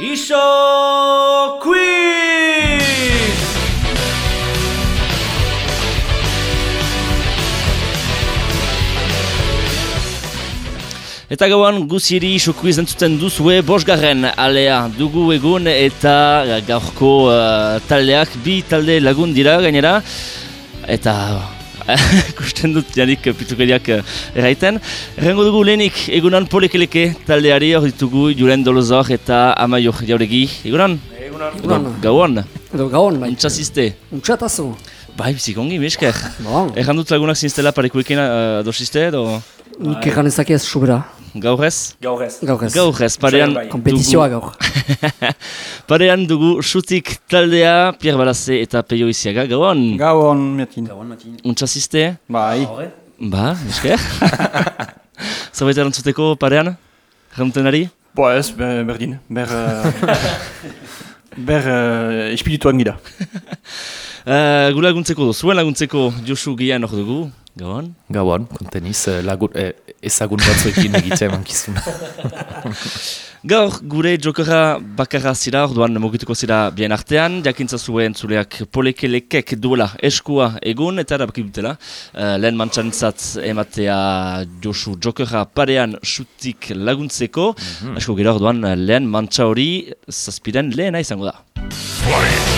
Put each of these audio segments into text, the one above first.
Iso Quiz! Eta gauan guziri iso quiz entzuten duzue bosgarren alea dugu egun eta gaurko uh, taldeak bi talde lagun dira gainera eta ikusten dut janik pitukeriak uh, erraiten. Errengo dugu lehenik egunan polekeleke taldeari hor ditugu Julen Dolozor eta Amaio jauregi. Egunan? Egunan. Edo, Gauan? Edo gauan, bai. Untxazizte? Untxatazo. Bai, bizikongi, mesker. Bon. Erran dut lagunak zinztela parekuekin uh, dosizte edo Nik egan ezak ez sobera. Gaur ez? Gaur Gaur ez. ez. Gaur ez, parean Bai. Kompetizioa gaur. Parean dugu xutik taldea, Pierre Balaze eta Peio Iziaga, gauan? Gauan, Metin. Gauan matin. Untsazizte? Bai. Ba, esker. Zerbait erantzuteko parean? Januten ari? Boa ez, be- berdin. Ber... Uh, ber... Uh, espirituan gira. Uh, gu laguntzeko, zuen laguntzeko Josu Gian hor dugu, gauan? Gauan, konteniz, eh, lagun, eh, ezagun batzuekin egitea emankizuna. Gaur, gure jokera bakarra zira, orduan mugituko zira bien artean, jakintza zuen zuleak polekelekek duela eskua egun, eta erabaki dutela. Uh, lehen mantxantzat ematea Josu jokera parean xutik laguntzeko, asko gira orduan lehen mantxa hori zazpiren lehena izango da.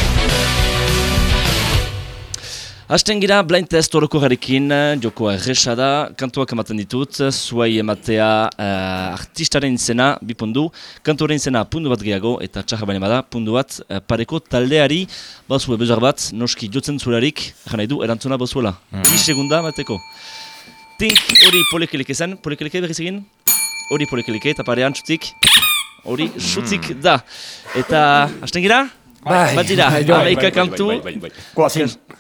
Hasten gira blind test orokorrarekin, joko erresa da, kantuak ematen ditut, zuai ematea uh, artistaren izena, bi pundu, kantuaren izena pundu bat gehiago, eta txarra baina bada, pundu bat eh, pareko taldeari, bazue bezar bat, noski jotzen zularik, nahi du, erantzuna bazuela. Mm. Bi segunda bateko. Tink hori polekeleke zen, polekeleke berriz egin? Hori polekeleke, eta parean txutik, hori xutik da. Eta, hasten gira? Bai. Bat dira, Bai, bai, hamaika kantu,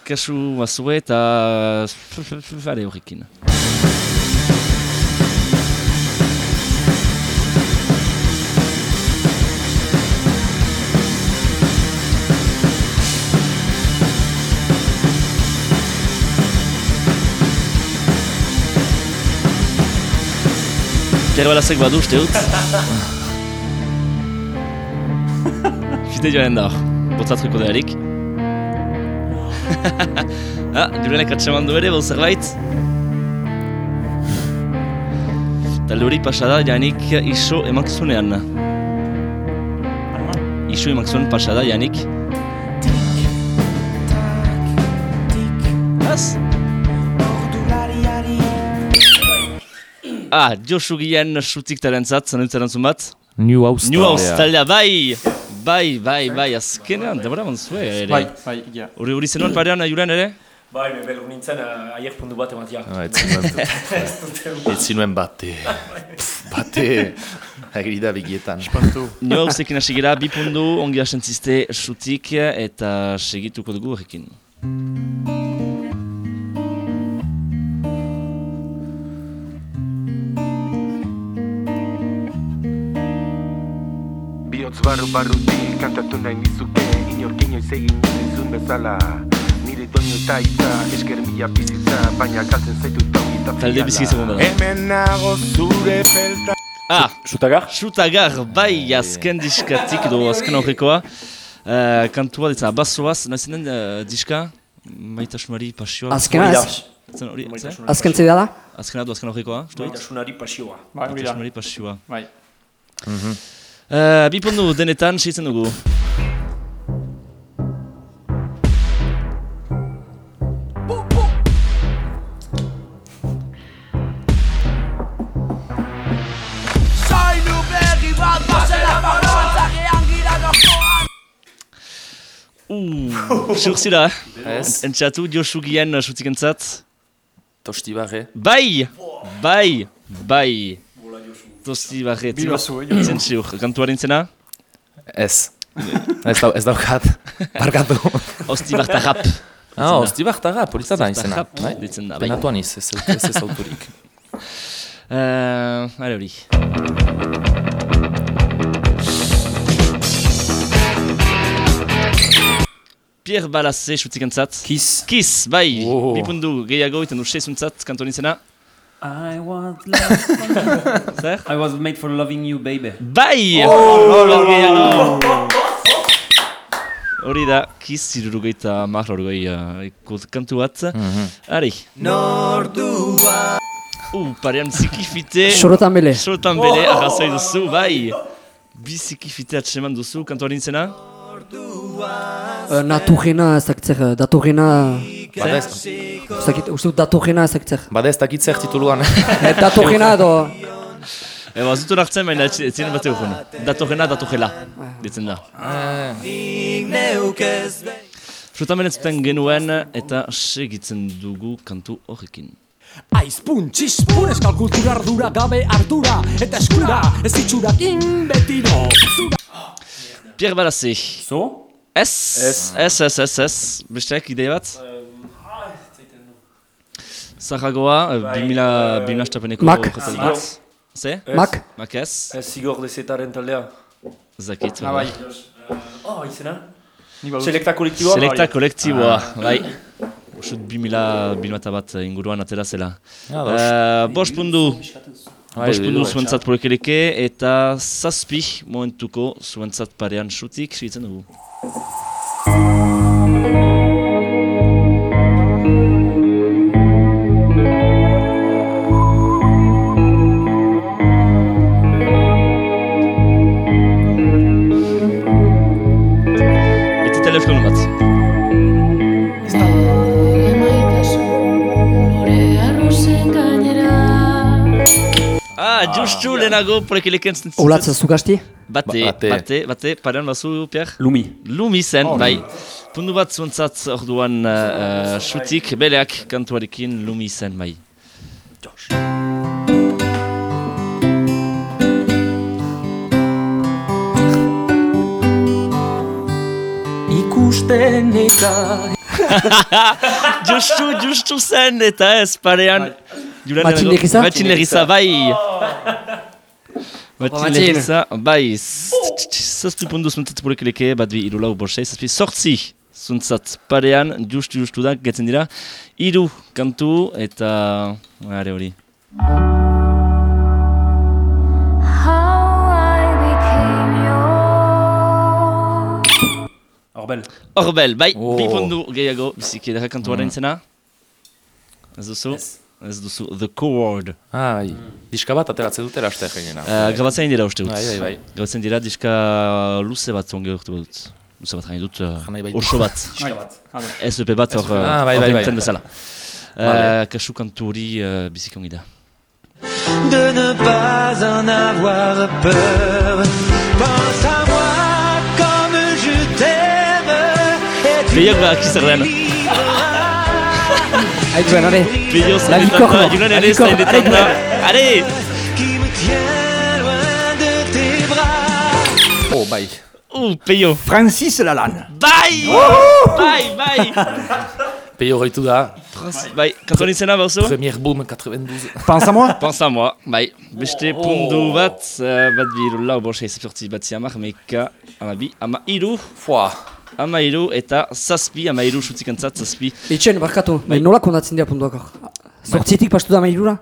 kasu mazue eta fare horrekin. Pierre Balazek badu uste dut. Fite joan da hor, botzatruko darik. ah, Julenek atxeman du ere, bau zerbait. Talde hori pasada janik iso emankizunean. Iso emankizun pasada janik. Az? Ah, Josu Gien xutik talentzat, erantzun bat. New House. New House taldea, bai! Bai, bai, bai, azkenean, demora manzue ere. Bai, bai, gira. Hori hori zenuen parean, Julen ere? Bai, me belur nintzen, uh, aier puntu bat ematia. Ah, ez zinuen, ez zinuen bate. Bate. Agrida bigietan. Pantu. New Houseekin hasi gira, bi pundu, ongi asentzizte xutik eta segituko dugu horrekin. Biotz barru barrutik kantatu nahi nizuke Inork inoiz egin nizun bezala Nire doinu eta itza esker mila bizitza Baina galtzen zaitu toki eta Talde bizi izango da. Hemen nago zure felta Ah, Zutagar? Xutagar, bai, azken diskatik edo azken horrekoa. Uh, kantua ditzen, basoaz, nahizen den uh, diska? Maitasunari pasioa. Azkena ez? Zen hori, zer? Azken zidea da? Azkena du azken horrekoa? Maitasunari pasioa. Bai. Maitasunari pasioa. Bai. Uh, bi pundu denetan, seitzen dugu. Eh? Ez? Entxatu, Josu Gien xutik entzat. Tosti barre. Bai! Bai! Bai! Tosti barret. Bi bazu, eh, Izen ziur. Kantuaren zena? Ez. ez, dau, ez daukat. Barkatu. Osti bartarrap. Ah, osti bartara, politza da izena. Ditzen da, bai. Penatuan iz, ez, ez, autorik. Uh, Hale hori. Pierre Balasse xutik entzat. Kiss. Kiss, bai! Oh. Bipundu gehiago iten du seizuntzat kantoren izena. I was love Zer? I was made for loving you, baby. Bai! Oh! Hori da, kiz irurugeita mar horgoi uh, kantu bat. Ari. Nordua! Uh, parean zikifite. Sorotan bele. Sorotan bele, arrazoi duzu, bai. Bizikifite atseman duzu, kantuaren izena? Uh, naturrena ezakitzer, uh, datorrena... Bada ez, Ezakit, uste dut datorrena ezakitzer. bada ez dakit zer tituluan. Eh, datorrena edo... Eba, zutu nartzen, baina ez ziren bat egun. Datorrena, datorrela. Ditzen da. Bele zuten genuen eta segitzen dugu kantu horrekin. Aizpun, txispun, eskal kultura ardura gabe ardura Eta eskura, ez itxurakin betiro Pierre Balassi. So? Ez, ez, ez, ez, ez, besteak ideia bat? Zahragoa, bimila, bimila estapeneko Mak. jatali bat. Ze? Mak? Mak ez? Ez zigor dezetaren taldea. Zakit. Ah, bai. Oh, izena? Selekta kolektiboa? Selekta kolektiboa, bai. Usut bimila, bimila bat inguruan atera zela. Ah. Uh, Bost pundu, Bai, bost pundu bai. zuentzat proekeleke eta zazpi momentuko zuentzat parean sutik segitzen dugu. Justu lehenago proekeleken zentzen. Olatza zugasti? Bate, Ba- bate. bate, bate, parean bazu, Pierre? Lumi. Lumi zen, bai. Pundu bat zuentzat orduan uh, uh, xutik, beleak kantuarekin Lumi zen, bai. Ikusten eta Justu, justu zen, eta ez, parean. Julen Matxin lehenago- Legiza? Matxin Legiza, bai. Matxin Matxin. Legiza, bai. Zazpi pundu zuentzat burekeleke, bat bi irulau borsei, zazpi sortzi zuentzat parean, justu, justu da, getzen dira. Iru kantu, eta... Are hori. How I became yours Orbel. Orbel, bai, Oh. bi pundu gehiago, biziki edera kantuaren izena. Ez duzu? Ez duzu, The. Ah, bai. Diska bat ateratzen dutela aste jenena. Uh, grabatzen dira uste dut. Bai, bai, bai. Grabatzen dira diska luze bat zonge urte dut. Luze bat gani dut, uh, bai. oso bat. SEP bat hor uh, Ah, bai, bai, bai. bezala. Uh, kasu kantu hori uh, biziki ongi da. De ne pas en avoir peur Pense à moi comme je t'aime Et tu Peiok bak izerren. Haiduen, are. Peio La zainetan licorne. da, Julen La ere licorne. zainetan da. Allez, Are! qui me tient loin de tes bras Oh, bai. Uh, Peio. Francis Lalanne. Bai! Bai, bai! Peio horretu da, Trans- Bai, kantuaren izena bauzu? Premier Boom 92. Pense à moi Pense à moi, bai. Beste pundu bat, uh, bat bi iru lau borsa izapurtzi bat ziamak, meka, ama bi, ama iru, Foa. Ama iru eta zazpi, ama iru sutzik antzat, zazpi. Itxen, barkatu. Bai. Nola kondatzen dira puntuak hor? Sortzitik pastu da mailura?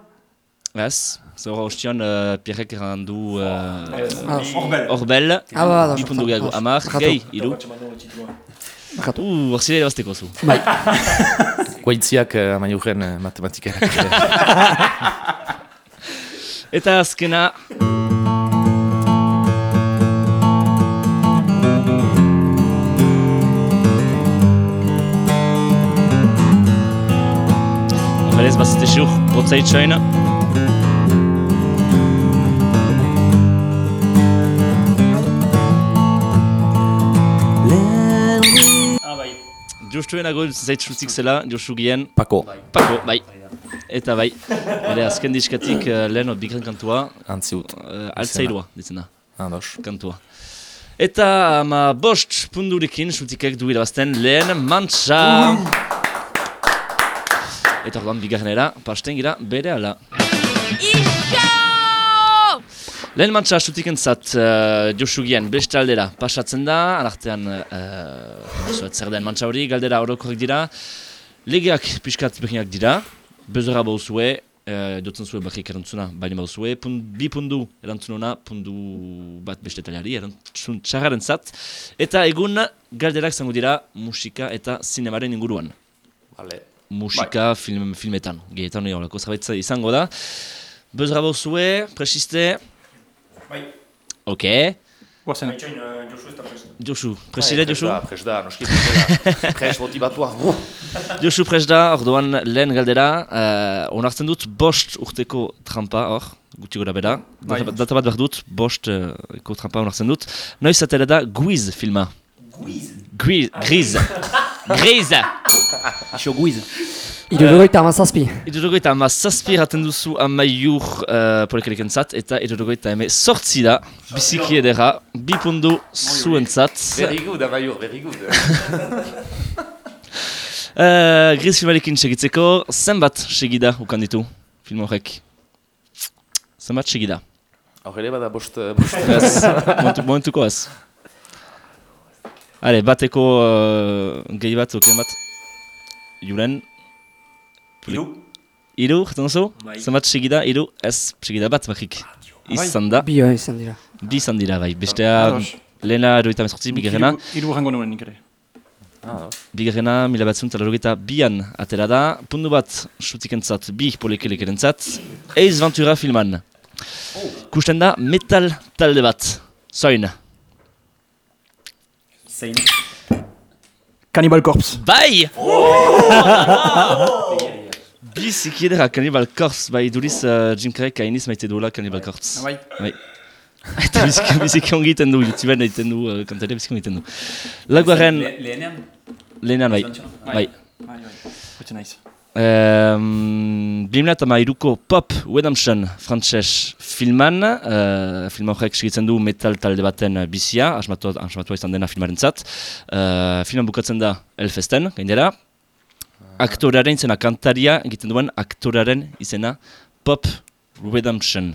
Ez, zora ostion, uh, Pierrek errandu uh, Ah, Orbel, Ah, ba, da, bi pundu sorta. gehiago, amar, gehi, iru. Barkatu. Uh, orzile irabazteko zu. Bai. Guaitziak uh, amaiurren uh, matematikara. Eta azkena, Berez bazite xur, protzaitxoen. Ah, bai. Justuenago zaitxutik zela, Josu gien, Pako, Pako, bai. Eta bai, ere azken diskatik uh, lehen bigren kantua, antziut. uh, altzairua, ditzen da, Andos. kantua. Eta ama bost pundurekin, sutikek du irabazten lehen mantxa. Eta orduan bigarrenera, pasten gira, bere ala. Lehen mantxa sutiken zat, uh, Josu gien, beste aldera, pasatzen da, alartean, uh, zer den mantxa hori, galdera orokorek dira, legeak pixkat berriak dira, bezera bauzue, uh, dutzen zuen bakik erantzuna, baina bauzue, pun, bi pundu erantzununa, pundu bat beste talari, erantzun txarraren zat. Eta egun galderak zango dira musika eta zinemaren inguruan. Vale. Musika film, filmetan, gehietan hori horreko zerbait izango da. Bezra bauzue, presiste? Bai. Ok. Guazen. Baitxoin, uh, Josu ez da prest. Josu, presire Bai, Josu? Pres da, noski pres da. Pres motivatua. Josu pres da, orduan lehen galdera, uh, onartzen dut bost urteko trampa, hor, gutxi gora bera. Bai. Data, data bat behar dut, bost uh, trampa onartzen dut. Noiz atera da Guiz filma. Guiz? Guiz, Griz. Griz! Iso guiz. Irurogeita amazazpi. Irurogeita ama zazpi raten duzu amaiur uh, polekeliken zat, eta irurogeita eme sortzi da, biziki edera, bi pundu zuen zat. Very good, Amaiur, very good. Uh, Griz filmarekin segitzeko, zenbat segida ukan ditu film horrek? Zenbat segida? Hor ere bada bost... bost Ez, momentu, momentuko ez. Hale, bateko uh, gehi bat, oken bat. Juren. Hiru? Iru, jaten duzu? Bai. Zenbat segida, iru, ez, segida bat bakik. Izan da, Bi izan dira. bi izan dira bai. Bestea, lehena eroita mezortzi, bigarrena. Hiru rango nuen nik ere. Ah, Bigarrena, mila batzun talarrogeita bian atera da. Pundu bat, sutikentzat, bi polekelekeren-zat. Ace Ventura filman. Kusten da, metal talde bat. Zoin. Zein. Cannibal Corpse. Bai! Biziki edera Cannibal Corpse, bai duriz uh, Jim Carrey kainiz maite duela Cannibal Corpse. Bai. Bai. Eta biziki, biziki ongi iten du, YouTubeen egiten du, uh, kantare biziki ongi iten du. Laguaren, Le- Lehenean? lehenan bai. Bai. Bai, bai. Gutxe naiz. Um, eta mairuko Pop Redemption frantses filman, uh, film horrek segitzen du metal talde baten bizia, asmatua, asmatua izan dena filmaren zat. Uh, filman bukatzen da Elfesten, gainera. Aktorearen izena kantaria egiten duen aktorearen izena Pop Redemption.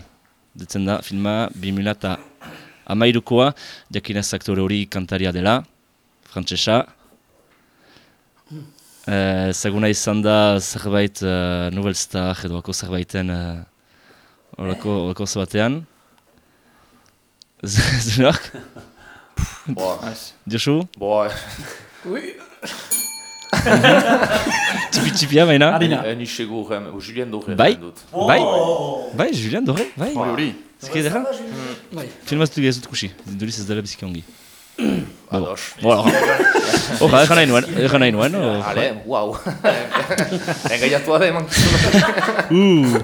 Ditzen da filma 2000 eta amairukoa, jakinez aktore hori kantaria dela, frantsesa. Eh, Zaguna izan da zerbait uh, Novel Star edo ako zerbaiten uh, zabatean. Zunak? boa. Naiz. Josu? Boa. Tipi tipia baina? Adina. Eh, ni Julien Doré. Bai? Bai? Bai, Julien Doré? Bai? Hori hori. Ziki edera? Filmaz dut ez dut kusi, duriz ez dela biziki ongi. Ados. Bola, Horra, egan nahi nuen, egan nahi nuen. Ale, wow. Engaiatua da eman. Uh.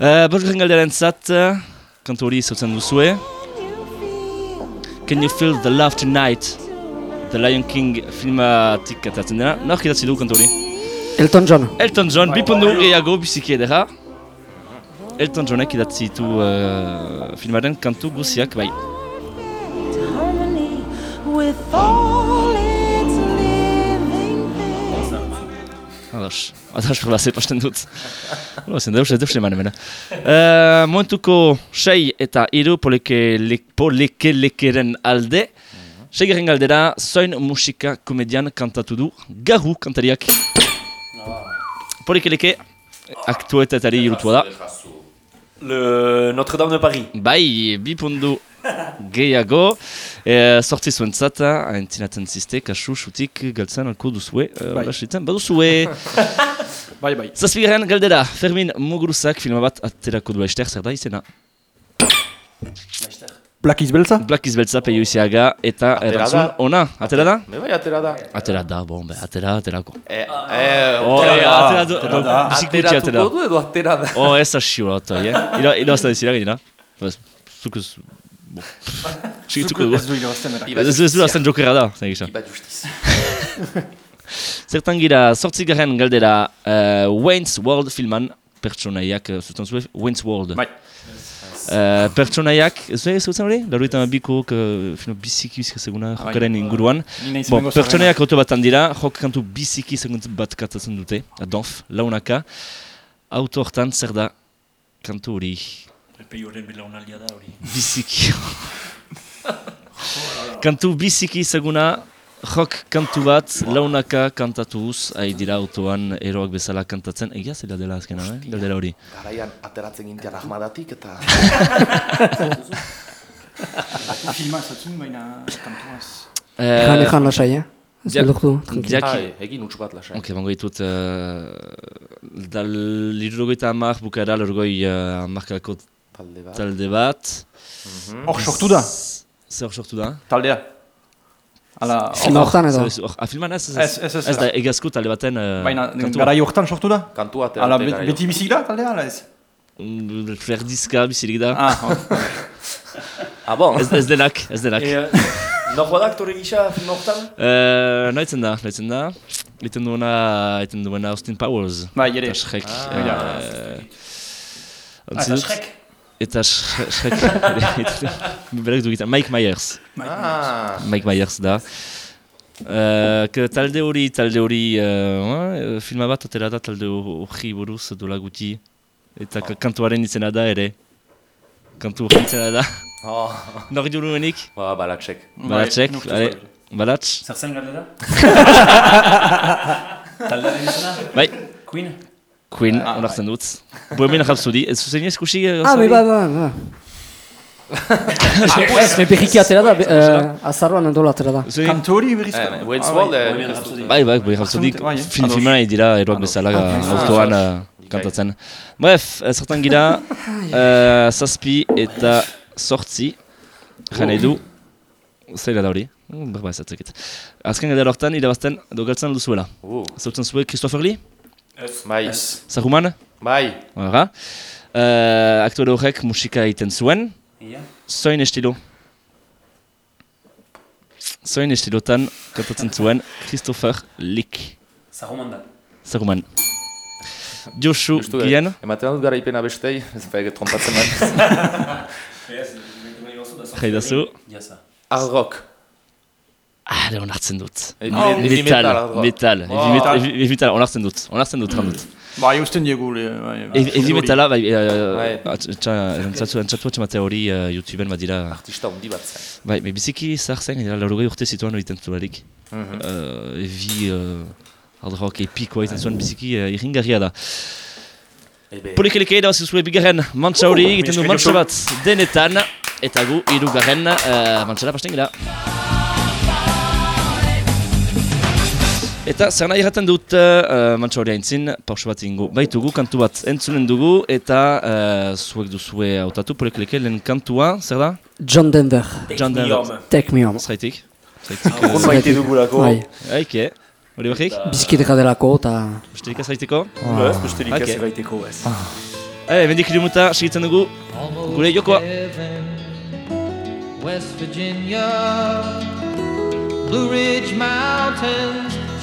uh, Bosgarren galderen zat, uh, kantu hori zautzen duzue. Can you feel the love tonight? The Lion King filmatik atatzen dena. Nork idatzi du kantu hori? Elton John. Elton John, bi pundu gehiago biziki edera. Elton Johnek idatzi du uh, filmaren kantu guziak, bai. With all its living things. Ados, ados proba pasten dut. Hola, zen deus, deus eman hemen. Uh, momentuko sei eta iru poleke, le, poleke lekeren alde. Seigarren galdera, zoin musika komedian kantatu du garu kantariak. Poleke leke, aktuetatari irutua da. Le Notre-Dame de Paris. Bai, bi pundu gehiago. E, sortzi zuen zata, entzinatzen ziste, kasu, xutik, galtzen alko duzue. E, Bai. bai. baduzue. Bai, bai. Zazpigarren galdera, Fermin Muguruzak filma bat aterako du ester, zer da izena? Black is beltza? Black Izbeltza, Peio Iziaga, eta Atera erantzun, ona, atera da? Me bai atera da. Atera da, bon, be, atera, aterako. Eh, eh, Oh, atera da. atera gutxi atera. Ateratuko du edo atera da. Oh, ez asio, eh? Ira, ira azta dizira, gainera. Baz, zuk ez, berak. Iba Ez ez du azten jokera da, zen gisa. Iba justiz. Zertan gira, sortzigarren galdera, uh, Wayne's World filman, pertsonaiak, uh, zuten zuen, Wayne's World. Bai. Uh, pertsonaiak, ez du zuten hori? Laruetan biko, uh, film biziki seguna, Bai. jokaren inguruan. Bon, pertsonaiak auto batan dira, jok kantu biziki segundu bat katatzen dute, adonf, launaka. Auto hortan zer da kantu hori Peioren belaunaldia da hori. biziki. kantu biziki seguna, Jok kantu bat, launaka kantatuz, ari dira autoan eroak bezala kantatzen. Egia zela dela azkena, eh? Galdera hori. Garaian ateratzen gintian ahmadatik eta... Filma ezatzun, baina kantuaz. Ejan, ejan lasai, eh? Ez jak- beldurtu, tranquil. jak- Ai, egin utx bat lasai. Ok, bango ditut, uh, da lirurogeita amak bukaera lorgoi uh, amarkako Talde bat. talde bat. Hor sortu da, Zer sortu da? taldea. Ala, Filma hortan edo. Ez- hor- Ah, filman ez? Ez, ez, ez. Ez da egazko talde baten uh, baina kantua. garai hortan sortu da? Kantua Ala, beti bizik da taldea, ala ez? Mm, Ferdizka bizirik da. Ah. Ah, bon? Ez, ez denak, ez denak. E, Nor bada aktore gisa film hortan? Uh, Noitzen da, noitzen da. Iten duena, iten duena Austin Powers. Bai, ere. Eta Shrek. Ah, eh, ja. Ah, eta. Shrek. Berak du gitar. Mike Myers. Ah, Mike Myers da. Uh, que talde hori, talde hori, uh, filma bat atera da talde hori buruz dola guti. Eta ka- kantuaren izena da ere. Kantu hori izena da. oh. Nor juruenik? Ba, balatxek. Balatxek, nuk ale, ez balatx. Zer zen galdera? Taldearen izena? Bai, Queen? Queen, onartzen dut. Bohemian Rhapsody, ez zuzen eskusi? Ah, bai, bai, bai, bai. Ez, me berriki atera da, eh, azaroan endola atera da. Kantu hori berriz? Eh, Wayne's Ah, World, bai. eh, ez Bai, Bohemian Rhapsody, eh? film Ados. filmena dira eroak bezala autoan uh, kantatzen. Bref, eh, zertan gira, uh, zazpi eta sortzi, jana edu, zaila da hori, Mm, berba ez atzekit. Azken galdera hortan, irabazten, edo galtzen duzuela. Uh, Zautzen zuen Christopher Lee, bai, Zahuman, bai. Hora. Uh, aktore horrek musika egiten zuen, Ia? zoin estilo. Zoin estilotan kantatzen zuen Christopher Lick. Zahuman da. Zaguman. Josu Gien, Ematen dut garaipena bestei, ez baik trompatzen man. jaidazu. Jasa. Hard rock. Ah, le onartzen dut. Eh, Oh, heavy metal, rock. metal, Oh. heavy metal, heavy metal, onartzen dut, onartzen dut, ran dut. Bai, usten diegu, bai. Heavy heavy metala, bai, entzatu entzatu ematea hori uh, YouTubeen badira, Artista hundi bat zen. bai, bai, biziki zahar zen, dira, laurogei urte zituan egiten zularik. Mhm. uh, heavy uh, hard rock epikoa egiten zuen biziki uh, irringarria da. Ebe, Polikeleke da zuzue bigarren mantxa hori egiten du mantxa bat denetan eta gu hirugarren uh, mantxara pasten gira. Eta zer nahi erraten dut uh, mantxa hori haintzin, pausa bat ingo baitugu, kantu bat entzunen dugu eta uh, zuek duzue hautatu polikeleke lehen kantua, zer da? John Denver, John Denver. Take Me Home. Zaitik? Zaitik? Hon Uh, maite dugulako. Bai, Aike, hori bakik? bizkideka delako eta... Besterik ez zaiteko? Ez, besterik ez Ok. gaiteko ez. Eh, bendik ilumuta, segitzen dugu, gure jokoa. West Virginia, Blue Ridge Mountains,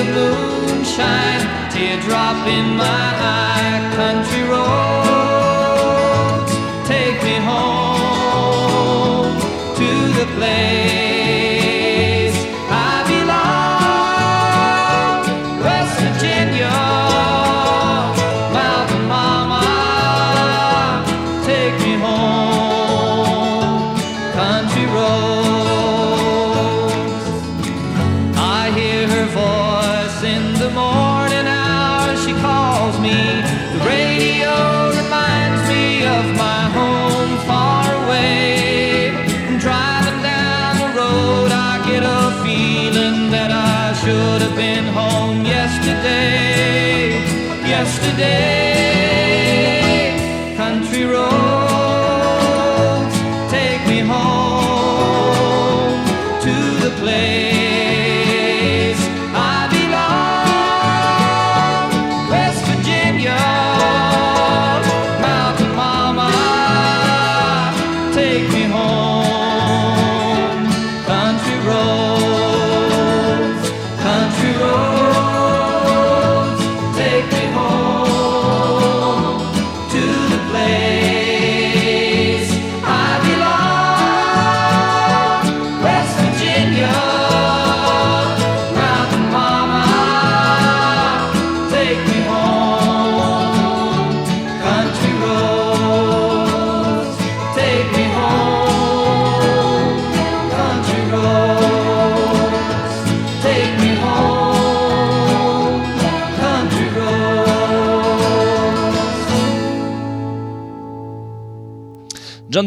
of moonshine, teardrop in my eye. Country roads, take me home to the place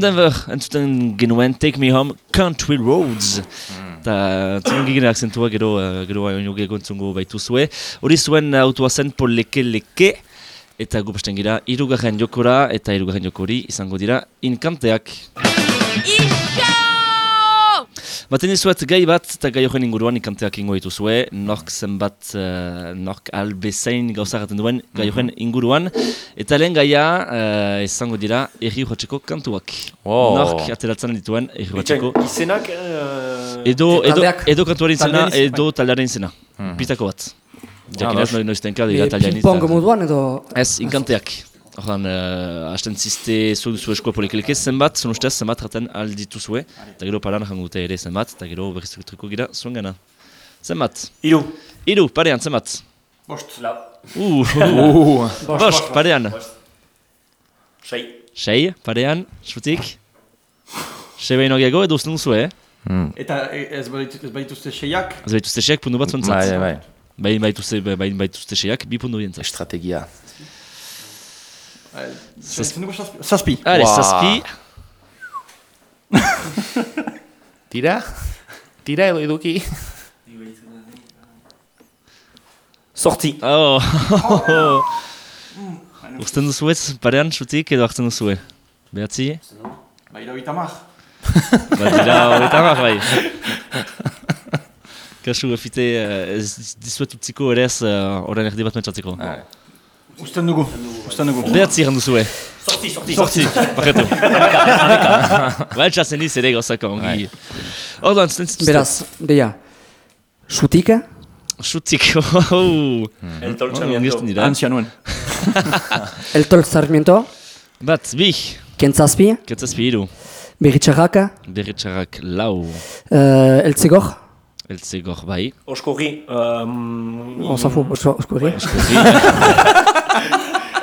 Denver, entzuten genuen Take Me Home Country Roads. Eta zuen gigene akzentua gero, uh, gero haino gego entzungo baitu zue. Hori zuen autua zen poleke leke. Eta gu pasten gira irugarren jokora eta irugarren jokori izango dira inkanteak. Baten izuet gai bat eta gai horren inguruan ikanteak ingo dituzue, nork zenbat, uh, nork albezain gauza gaten duen gai horren inguruan. Eta lehen gaia uh, izango dira erri urratxeko kantuak. Oh. Nork ateratzen dituen erri urratxeko. Izenak... eh, Edo, edo, edo kantuaren izena, izena, edo taldearen izena. Bitako bat. Jakinez ados. noi noiztenka dira taldearen Ping-pong moduan edo... Ez, inkanteak. Horran, uh, hasten ziste zuek duzu eskoa polikeleke zenbat, zuen ustez zenbat raten alditu zue. Eta gero paran jango dute ere zenbat, eta gero berriz triko gira zuen gana. Zenbat? Hiru. Iru, parean, zenbat? Bost. Lau. Uh, uh, bost, parean. Sei. Sei, parean, sutik. Sei behin gehiago edo usten duzu, eh? Eta e, ez baitu- ez baituzte seiak, Ez baituzte seiak pundu bat Bai, zuentzat. bai, bai. Bain baituzte, bain baituzte seiak, bi pundu dientzat. Estrategia. Zentzen dugu zazpi. Zazpi. Are, Wow. zazpi. Tira? Tira edo eduki? Sorti. Oh, Usten duzu ez, parean, sutik edo hartzen duzu, Behatzi? Bai, da mar. Ba, dira, horretan mar, bai. Kasu, efite, eh, ez dizuet utziko ere ez, horren erdi bat mentzatzeko. Usten dugu. Usten dugu. Behatzi egin duzu, Sorti, sorti. Sorti, bakatu. Ba, etxazen iz ere gauzako, ongi. Orduan, zuten zituzte. Beraz, deia. Xutik, Sutik, oh. El toltsamiento. Antzia nuen. Eltol Sarmiento, Bat, bi, Kentzazpi, kentzazpi hiru. Berritxarrak, Berritxarrak lau. uh, Eltzigor, Eltzegor bai. Oskorri. Um, on s'en fout, osko- oskorri.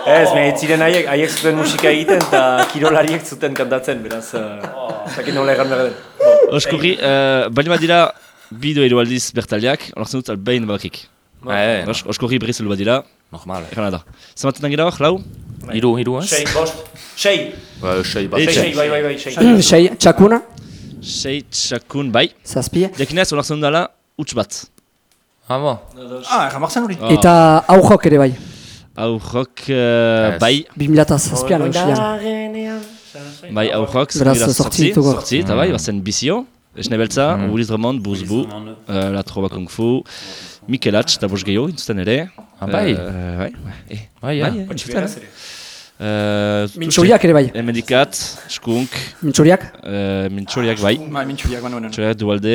Ez, me ez ziren haiek, haiek zuten musika egiten eta kirolariek zuten kantatzen, beraz, uh, zakin nola egan behar den. Oskurri, uh, bali bat dira, bido edo aldiz bertaliak, onartzen dut albein bakik. Eh, Os, oskurri berriz elu bat dira, normal. eh. erana da. Zamaten gira hor, lau? Hiru, hiru, ez? Sei, bost. Sei. Ba, sei bat. Sei, sei, bai, bai, bai, sei. Sei, txakuna, Sei txakun, bai. zazpi, Jakinez, onartzen dela, huts bat. Bon. Ah, erramartzen hori. Oh. eta aurrok ere bai. Aurrok, uh, Ez. bai. 2007an, usilean. Bai, aurrok, Beraz, dira sortzi. Sortzi, eta bai, bazen bizio. Esne beltza, Mm. Uliz Dramond, Buzbu, uh, La Trova Kung Fu, Mikelatx, eta bost gehiago, intuzten ere. Ah, bai. Uh, bai, eh, Bai, ja. bai, eh, Otsi intuzten. beraz ere. Uh, Mintxuriak ere bai. Emedikat, Skunk, Mintxuriak, uh, Mintxoriak bai. Bai, mintxuriak ba nuen. Mintxoriak dualde,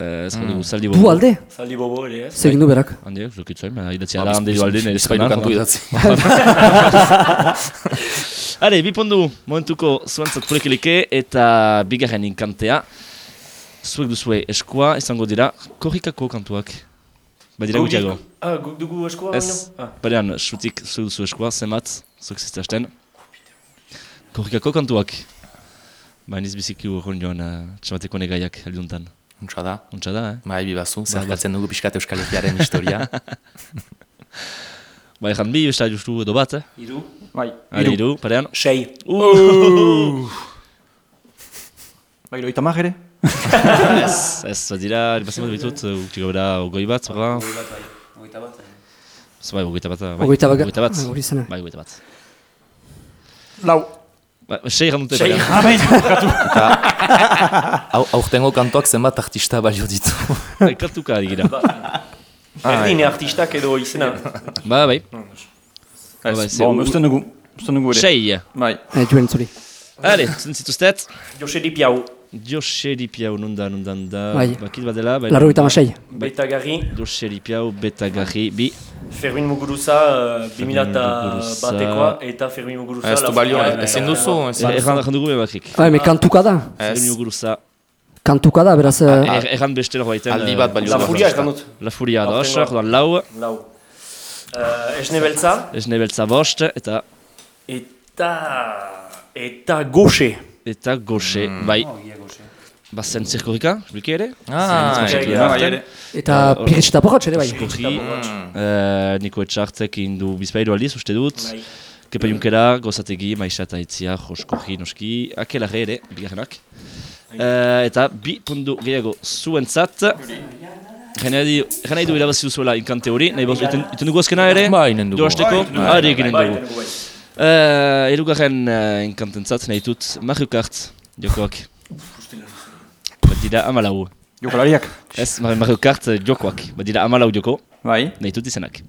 uh, ez mm. zaldi du alde, Zaldi bobo ere, ez? zegin du berak. Handi, zukitzoen, idatzia da, handi dualde, nire Bizpailu kantu idatzi. Hale, bi pondu, momentuko zuentzat pulekeleke eta bigarren inkantea. Zuek duzue eskoa, izango dira, korrikako kantuak. Badira gutiago. Ah, dugu eskoa Ez, baino? Ah. parean, sutik zuek duzu eskoa, zemat, zuek zizteasten. Korrikako kantuak. Bainiz biziki urron joan, uh, txamateko negaiak alduntan. Untsa da. Untsa da, eh? Bai, bibazu, Ba, zergatzen dugu pixkat Euskal Herriaren historia. Ba, ezan bi, besta justu edo bat, eh? Iru. Bai, Hale, iru, parean. Sei. Uh! Bai, loita mar ere. ez, ez, badira, bazen bat ditut, utxiko bera, ogoi bat, zara? Hogei bat, bai. Hogeita bat. Bai. Bai, hogeita bat, bai. Hogeita bat. Hogeita bat. Bai, hogeita bat. Lau. Ba, sei errandute, Sei. Ah, Au, aurtengo kantoak zenbat artista balio ditu. Bai, Kartuka ari gira. Erdin artistak edo izena. Ba, bai. Bon, usten dugu. Usten dugu ere. Sei. Bai. Joen zuri. Ale, zuten zituztet. Jose Lipiau, Jose Lipiau, nundan, nundan da. Bai. Bakit badela. bai. Laro eta masei. Beta Garri, Jose Lipiau, Beta Garri, bi. Fermin Muguruza, uh, 2000 eta Muguruza. batekoa, eta Fermin Muguruza. Ez du balio, ezin duzu, ezin Erran erran dugu ebakrik. Bai, me kantuka da. Fermi Ez, Muguruza. Kantuka da, beraz... eh, Er- Erran beste lor baiten. aldi eh, bat balio La. Furia erran dut. La Furia da, osak, ordan lau. Lau. Esne Beltza, Esne beltza bost, eta eta... Eta Goxe. Eta goxe, bai. Oh, goxe. Bazen zirkorika, explike ere? Ah, Zirkorika. Bai, ere. Eta Uh, piritz eta porratx ere bai. Korri, uh, Niko Etxartzek indu bizpairu aldiz, uste dut. Bai. Kepa Junkera, Gozategi, Maixa eta Itzia, Joskorri, Noski, Akelarre ere, bigarrenak. Uh, eta bi pundu gehiago zuentzat. Gena nahi du irabazi duzuela inkante hori, nahi bozu, iten, iten dugu azkena ere? Ba, inen dugu. Ari eginen Bai, dugu. Bai. Uh, Erugarren uh, inkantentzat nahi dut Mario Kart jokoak. Bat dira amalau. Jokalariak. Ez, Mar- Mario Kart eh, jokoak. Bat dira amalau joko, Bai. nahi dut izenak.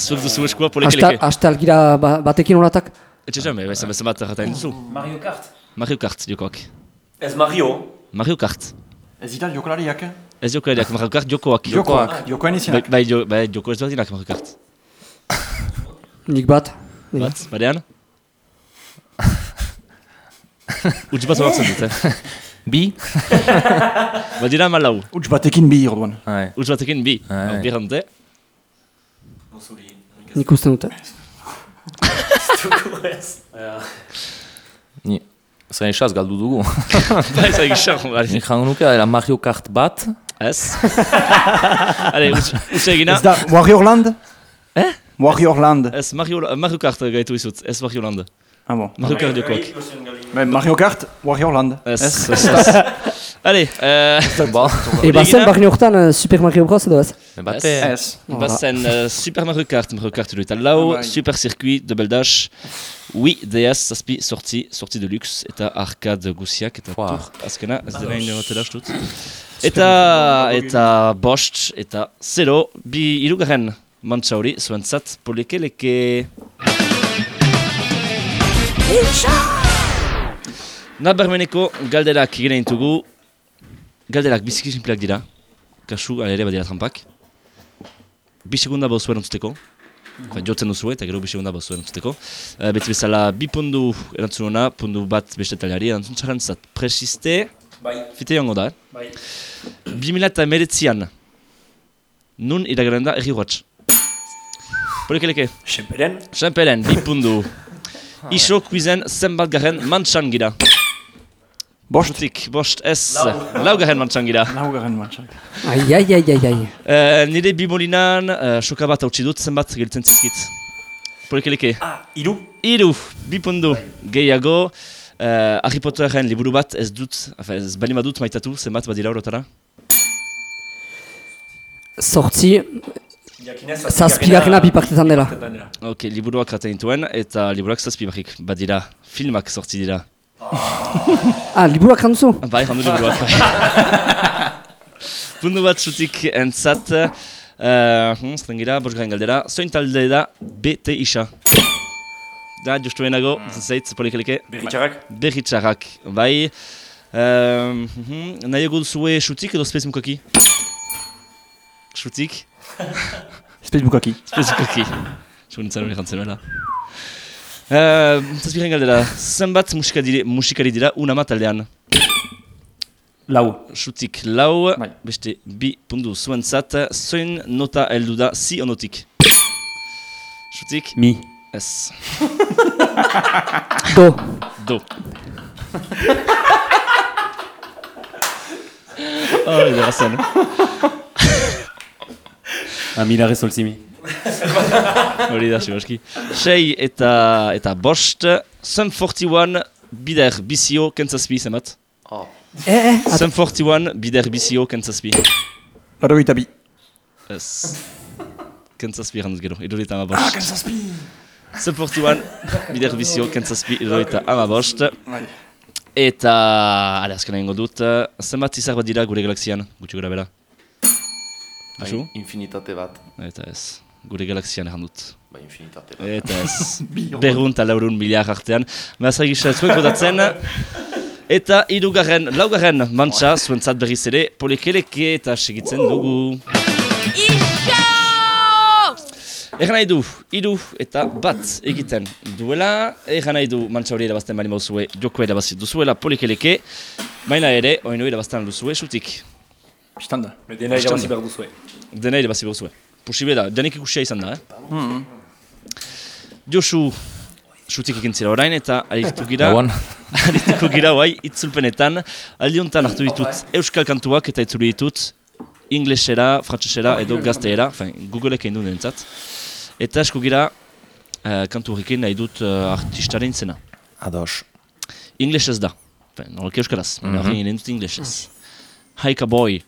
Zuek duzu eskua Hasta, polekeleke. hasta algira ba, batekin horatak. Etxe jame, bezan bezan bat erratain duzu. Mario Kart. Mario Kart jokoak. Ez Mario. Mario Kart. Ez dira jokalariak, eh? Ez jokoak, Mario Kart jokoak. Jokoak. Jokoen Bai, izinak. bai, jo, bai, joko ez duatinak Mario Kart. Nik bat. Bat, badean? Utsi bat zortzen dut, eh? Bi? Bat dira amalau. Uts batekin bi orduan. Hai. Utsi batekin bi. Ai. Bi errante. Nik usten dute. Ni, zain esaz galdu dugu. Bai, zai gixan, bari. Nik jango nuke, dela Mario Kart bat. Ez? Ale, utsi egina. Ez da, Warrior Land? Eh? Warrior Land. Ez Mario, Mario Kart gaitu izut, ez Mario Land. Ah bon. Mario Kart jokoak. Bai, Mario Kart, Warrior Land. Ez, ez, ez. Ale, uh, Ba, E bazen barri horretan uh, Super Mario Bros edo ez? bate. Ez. bazen uh, Super Mario Kart, Mario Kart du lau, Bai. Super Circuit, Double Dash, Wii, DS, zazpi, sorti, sorti deluxe, eta arcade guziak, eta Wow. tur, azkena, ez dena ino hotela dut. Eta, eta bost, eta zero, bi irugarren mantxa hori, zuentzat, polekeleke... Nabarmeneko galderak egin ditugu, galderak biziki simpleak dira, kasu ere badira trampak. Bi segunda bauzuen entzuteko, Ba, jotzen duzu eta gero bi segunda bauzuen entzuteko. Uh, beti bezala bi pundu erantzunona, pundu bat beste talari erantzun txarantzat. Presiste, Bai. fite joango da, eh? Bai. 2019an, nun iragaren da erri huatz. Polikeleke, Semperen. Xamperen, bi pundu. Iso kuizen zenbat garen mantxan gira. Bost. Zutik, bost ez, laugarren mantxan gira. Laugarren matxak. Ai, ai, ai, ai, ai. Uh, nire bimolinan, uh, soka bat hautsi dut, zenbat geltzen zizkit. Polikeleke. Ah, iru. Iru, bi pundu. Gehiago, uh, Harry Potteren liburu bat ez dut, afa, ez bali badut maitatu, zenbat badira horretara. Sortzi, Jakinez, zazpigarrena bi partetan dela. Ok, liburuak raten dituen, eta liburuak zazpi barrik badira. Filmak sortzi dira. Ah, liburuak randuzu? Bai, handu liburuak. Pundu bat zutik entzat, uh, hm, zaten gira, bosgarren galdera, zoin talde da BT isa. Da, justuenago, zait, polikeleke. Berritxarrak. Berritxarrak, bai. Um, mhm, nahiago duzue xutik edo spezmukaki? Xutik? Spezmukaki. Xugun nintzen hori jantzen nuela. Uh, Zazpiren galdera, zenbat musika dire, musikari dira unama taldean? Lau. Xutik lau, Bai. beste bi pundu zuentzat, zoin nota heldu da si onotik? Xutik? Mi. Ez. Do. Do. oh, edera zen. Amilare solzimi. Hori da, sibaski. Sei eta, eta bost, Sum 41, bider, bizio, kentzazpi, zenbat? Oh. Eh, eh, Sum 41, bider bizio, kentzazpi. Laurogeita bi. Ez. Kentzazpi erranduz gero, irurogeita ama bost. Ah, kentzazpi! Sum 41, bider bizio, kentzazpi, irurogeita ama bost. Bai. Eta, ale, azkena ingo dut, zenbat izar bat dira gure galaxian, gutxi gura bera. Duzu? Infinitate bat. Eta ez, gure galaxian erran dut. Ba, infinitate bat. Eta ez, berrun eta laurun miliar artean. Mazra gisa zuek godatzen. Eta irugarren, laugarren mantxa, zuentzat berriz ere, polikeleke eta segitzen dugu. Egan nahi du, iru eta bat egiten duela. Egan nahi du mantxa hori erabazten bali mauzue, joko erabazi duzuela polikeleke. Baina ere, oinu erabazten duzue, sutik. Bistan da. Dena irabazi behar duzue. Dena irabazi duzue. Posible da, denek ikusia izan da, eh? Josu, sutik zira orain eta aritu gira... Gauan. Arituko gira guai, itzulpenetan, aldiuntan hartu ditut euskal kantuak eta itzuli ditut inglesera, frantsesera edo gazteera, fin, Googleek egin du nentzat. Eta asko gira uh, kantu horrekin nahi dut uh, artistaren zena. Ados. Inglesez da, fin, norok euskaraz, mm. -hmm. egin dut inglesez. Hike a boy,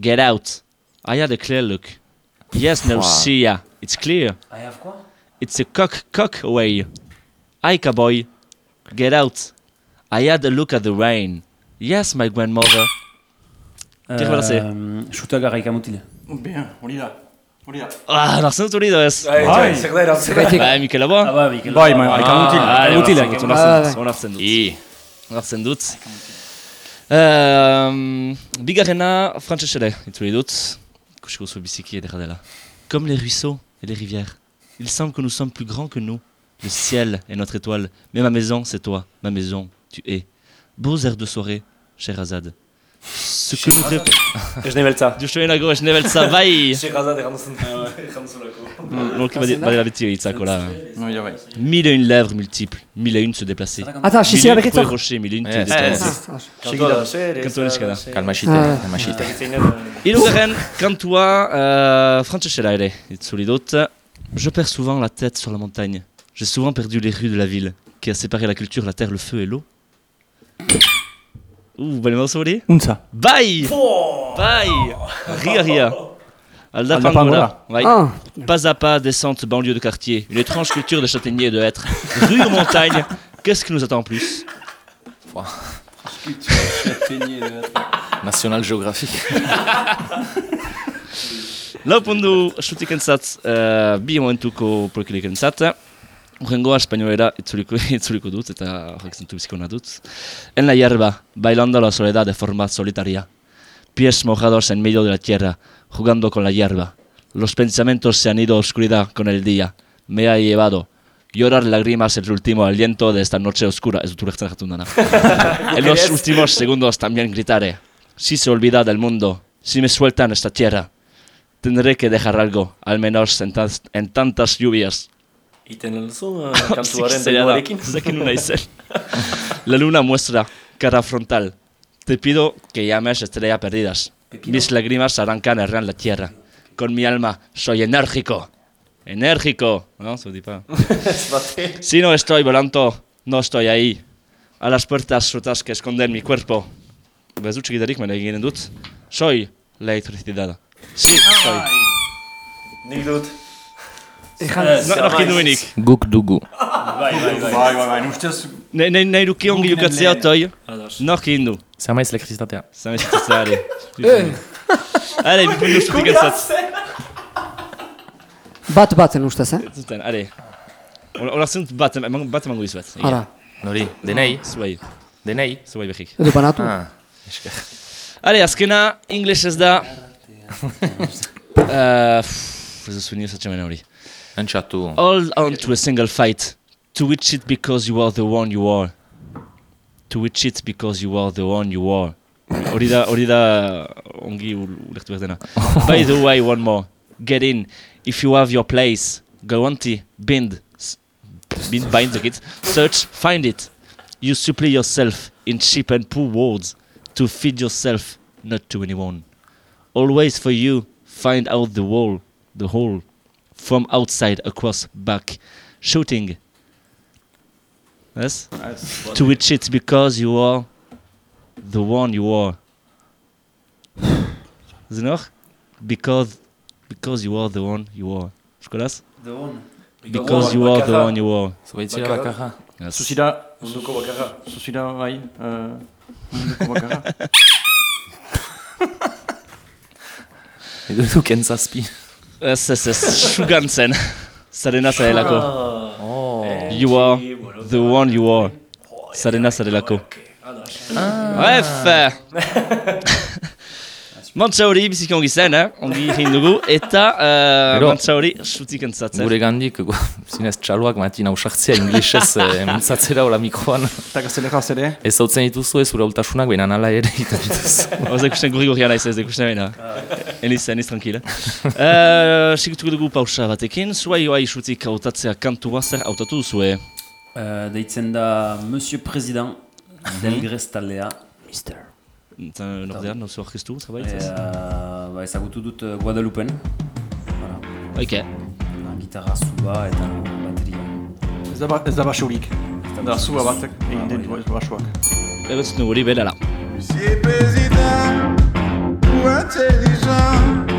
get out, I had a clear look. Yes, no, Wow. see ya, it's clear. I have quoi It's a cock cock away. Ika boy, get out. I had a look at the rain. Yes, my grandmother. Quel voilà, c'est Shooter garaika mutil. Bien, hori da. Hori da. Ah, nartzen dut hori da ez. Bai, zer da erantzun. Zergatik. Ba, Mikel Abo. Ah ba, Mikel. Bai, ma, aika mutil. Ah, mutil, onartzen dut, onartzen dut, bai. onartzen dut. Um, bigarrena frantsesere, itzuli dut. Kusiko zu biziki edera dela. Comme les ruisseaux et les rivières, il semble que nous sommes plus grands que nous. Le ciel est notre étoile, mais ma maison, c'est toi. Ma maison, tu es. Beaux airs de soirée, cher Azad. Ce que nous. Ez nebeltza. Josuenago esnebeltza bai! Xerrazat errantzun. Errantzulako. Nolki badi- badira beti hitzako la. Hori da, bai. Mille et une lèvres multiples, mille et une se déplacer. Xizia Mille et une beketzak. rocher, mille et une te Yes. déplacer. Ah. kalmasite. Hirugarren kantua frantsesera ere, itzuli dut. Je perds souvent la tête sur la montagne. J'ai souvent perdu les rues de la ville, qui a séparé la culture, la terre, le feu et l'eau. Ouh, bale morceau hori? Untza. Bai! Bai! Ria, ria. Aldapangola. Aldapangola. Ouais. Ah, Pas à pas, descente, banlieue de quartier. Une étrange culture de châtaigniers et de hêtres. Rue ou montagne, qu'est-ce qui nous attend en plus National Geographic. Laupundu sutikentzat uh, bi momentuko proikilikentzat. Urrengoa espainolera itzuliko, itzuliko dut eta horrek zentu biziko nahi dut. En la hierba, bailando la soledad de forma solitaria. Pies mojados en medio de la tierra, jugando con la hierba. Los pensamientos se han ido a oscuridad con el día. Me ha llevado. Llorar lágrimas el último aliento de esta noche oscura. En los últimos segundos también gritaré. Si se olvida del mundo, si me sueltan esta tierra, tendré que dejar algo, al menos en, tas- en tantas lluvias. Iten Sí, kantuaren una izen. La luna muestra cara frontal. Te pido que llames estrella perdidas. Mis lágrimas arrancan erran la tierra. Con mi alma soy enérgico. Enérgico. No. Si no estoy volando, no estoy ahí. A las puertas rotas que esconden mi cuerpo. Ez dut txikitarik, baina eginen dut. Soy la electricidad. Si, soy. Nik dut. ejan, No, no, nuenik. Guk dugu. Bai, bai, bai, ustez... Nahi duki ongi jukatzea otoi. Ados. Nork egin du. Zer maiz elektrizitatea. Zame zitzatza, ale. Ale, bipundu zutik entzat. bat baten ustez, eh? Zuten, ale. Ola zent bat, bat emango dizuet. Ara, Nori, denei, Zuai, denei. zuai behik. edo banatu. Ah, esker. Ale, azkena, inglesez da. Uh, pff, Ez zuen nire zatxamena hori. Entxatu. Hold on to a single fight. To which it because you are the one you are. To which it because you are the one you are. Hori da, hori da ongi ul- ulertu behar dena. By the way, one more. Get in. If you have your place, go onti, bind, bind, bind the kit, search, find it. You supply yourself in cheap and poor words to feed yourself, not to anyone. Always for you, find out the wall, the hole, from outside across back, shooting. Yes? To which it's because you are the one you are. Ze noch? Because, because you are the one you are. Eskolaz? The one. Because you are the one you are. Zuaitzera bakarra. Yes. Zuzida, Munduko bakarra. zuzida, bai, uh, munduko bakarra. Edo edo kentzazpi. Ez, ez, ez, sugantzen. Zarena zarelako. Oh. You are the one you are. Zarena zarelako. Bref! Mantxa hori biziki ongi zen, eh? ongi egin dugu, eta uh, mantxa hori sutik entzatzen. Gure gandik, gu- zinez txaloak matin ausartzea inglesez eh, mintzatzera hola mikroan. Eta gaztelera zer, eh? Ez hautzen dituzu ez ura ultasunak, baina nala ere egiten dituzu. Oza ikusten gurri gurria naiz ez ikusten baina. Eniz, eniz tranquila. Uh, Sigituko dugu pausa batekin, zuai oai sutik hautatzea kantua zer hautatu duzue. Uh, deitzen da Monsieur Président Delgrez taldea. Mister. Eta nordean, nozu orkestu, E, ez? uh, ba, ezagutu dut uh, Guadalupen. Voilà. Ok. Uh, gitarra, zuba eta bateria. Ez da, ez da batek egin den ez basoak. Egotzen dugu hori, bela. Monsieur Président, ou intelligent,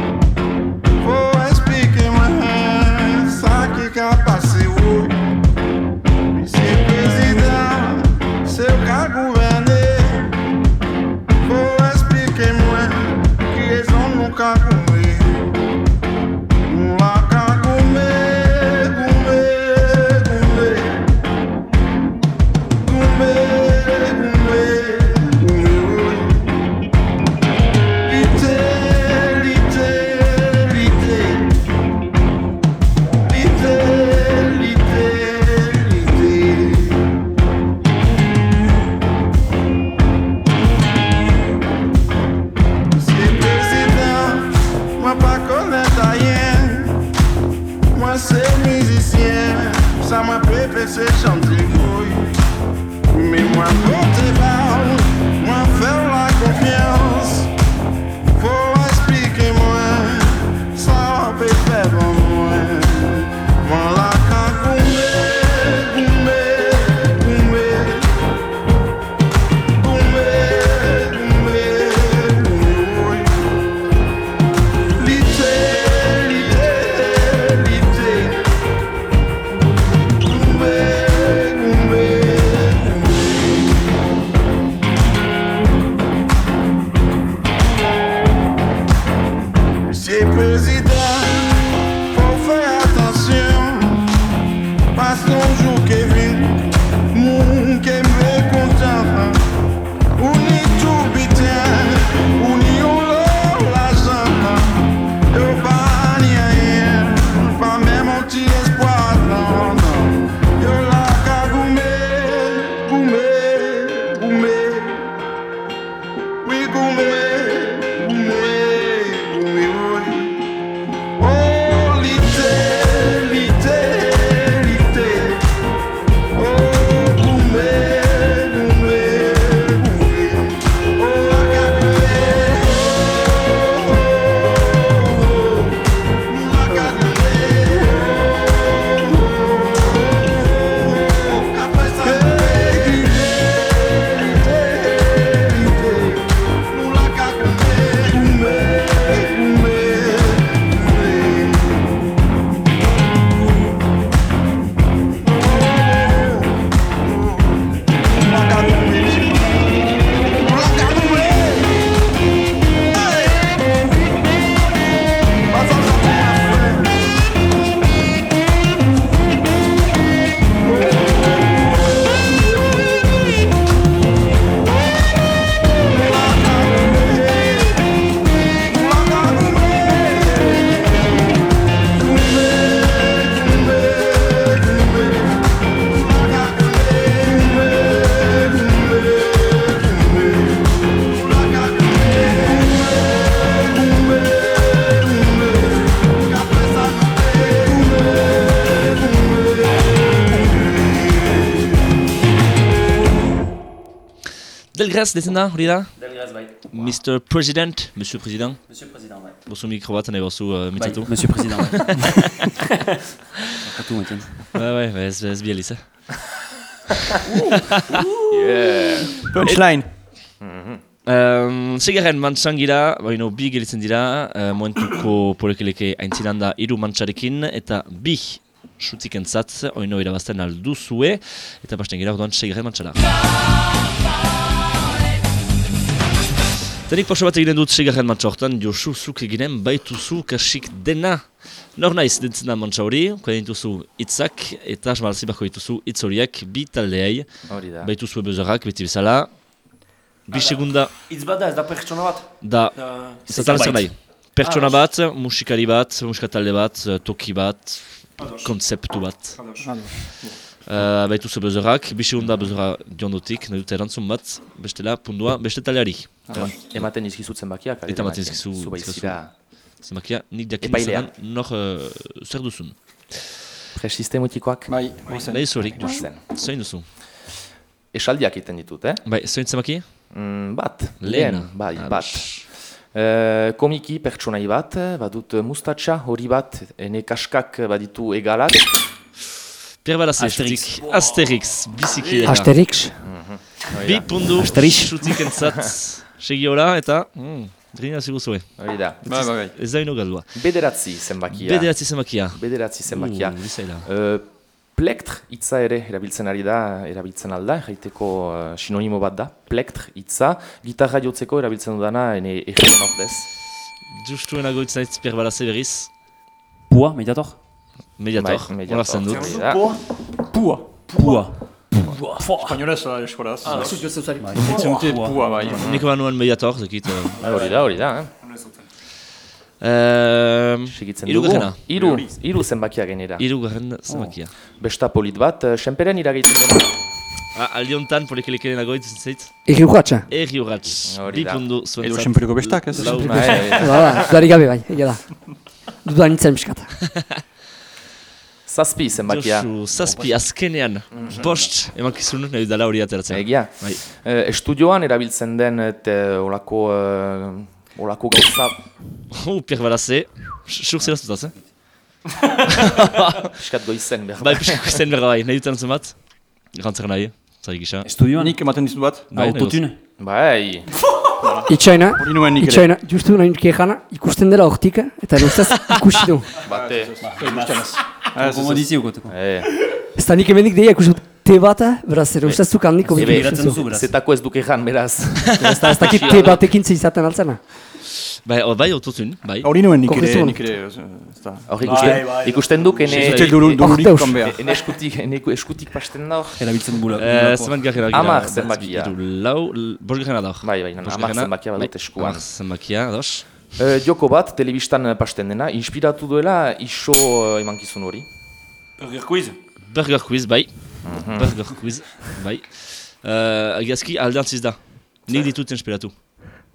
Delgraz, dezen da, hori da? Delgrez, bai. Mr. President, Monsieur President, Monsieur Président, bai. bozu mikro bat, nahi bozu uh, Bai, mitzatu. Monsieur Président, bai. Bakatu maiten. Bai, bai, bai, ez, ez bializ, eh? Punchline. Um, Segarren mantxan gira, baino bi gelitzen dira, uh, momentuko polekeleke aintzinan da iru mantxarekin, eta bi sutik entzat, oino irabazten alduzue, eta basten gira orduan segarren mantxara. Tenik poso bat egiten dut segarren mantxa hortan, Josu zuk eginen baituzu kasik dena. Nor naiz dintzen da mantxa hori, koen dituzu itzak, eta esmarazi bako dituzu itz horiek bi Hori da. baituzu ebezarrak, beti bezala, bi segunda Itz bat da, ez da pertsona bat. da Da... Zatan zer nahi. Pertsona bat, musikari bat, musikatalde bat, toki bat, kontzeptu bat. Uh, baitu zu bezerrak, bisegunda bezerra diondotik, nahi dute erantzun bat, bestela, pundua, beste taleari. Ema- Ematen izkizutzen bakiak. Eta ematen izkizu-. Zemakia, nik jakin izanen, nor uh, zer duzun. Presistemutikoak. Bai, gozen. Nahi zurik, Gozen. zein duzu. Esaldiak iten ditut, eh? Bai, zein zemaki? Mm, bat. Lehen. Bai, Ah, bat. Eh, komiki pertsonai bat, badut mustatxa hori bat, ene kaskak baditu egalak. Pierre Balasse, Asterix. Asterix. Asterix, biziki dena. Asterix. Bi pundu, xutik entzat, segi hola, eta, mm, drina ziguzue. Hori da. Bai, bai, bai. Ez da ino galdua. Bederatzi zenbakia. Bederatzi zemakia. Bederatzi zenbakia. Uh, bizaila. Uh, plektr hitza ere erabiltzen ari da, erabiltzen alda, jaiteko uh, sinonimo bat da. Plektr hitza, gitarra jotzeko erabiltzen dudana, ene egiten ordez. Justuen agoitzen aitz Pierre Balasse berriz. Pua, mediator Mediator, Bai, mediator. dut. Da. Pua. Pua. Espainolez, uh, eskolaz. Ah, zut jotzen zari. Ditzen dute pua, bai. Nik banuan mediator, zekit. Bai, Hori da, hori da. Eh? dugu. garrena. Hiru, hiru zenbakia genera. Irugarren zemakia. Besta polit bat, uh, senperen iragaiten dena. Ah, aldi honetan, polikelekeren agoitzen zait. Egi urratxa. Eri urratz. Hori Bi pundu zuen Edo zat. senperiko bestak, ez? Lau. Bai, bai, bai. Bada, dudarik gabe bai, egia da. Dudan nintzen miskat. Zazpi zenbakia. Josu, zazpi, azkenean, bost, emankizun, nahi dala hori ateratzen. Egia. Bai. Eh, estudioan erabiltzen den eta olako, uh, olako gauza Uh, Pierre Balasse, sur zela zutaz, eh? piskat goizen behar. Bai, pixko zen berra bai, nahi duten zenbat? Gantzer nahi, zari gisa. Estudioan Nik ematen dizut bat. Bai, Autotune Bai, Itxaina, itxaina, justu nahi nuke jana, ikusten dela hortik, eta ustez ikusi du. bate. Ez, ez, ez. Komodizio goteko Eh, Ez da nik hemendik deia ikusi dut te bat, beraz, ere ustez duk handiko ebe, beti Geratzen duzu, beraz. zetako ez duke jan, beraz. Ez da, ez dakit te batekin zeizaten altzena. Bai, oh, bai, autotun, bai. Hori nuen nik ere, nik ere. ez, ez da. Hor ikusten, ikusten duk, ene, Ez dut ene eskutik, ene eskutik pasten da hor. Erabiltzen bula Eh, zenbat garrera gira? Hamar zenbakia. Lau, bost garrera da. Bai, bai, hamar zenbakia badut eskuan. Hamar zenbakia, ados. Eh, joko bat, telebistan pasten dena, inspiratu duela iso eh, emankizun hori. Burger quiz. Burger quiz, bai. Mhm. Burger quiz, bai. Uh, Egiazki alderantziz da. Nik ditut inspiratu.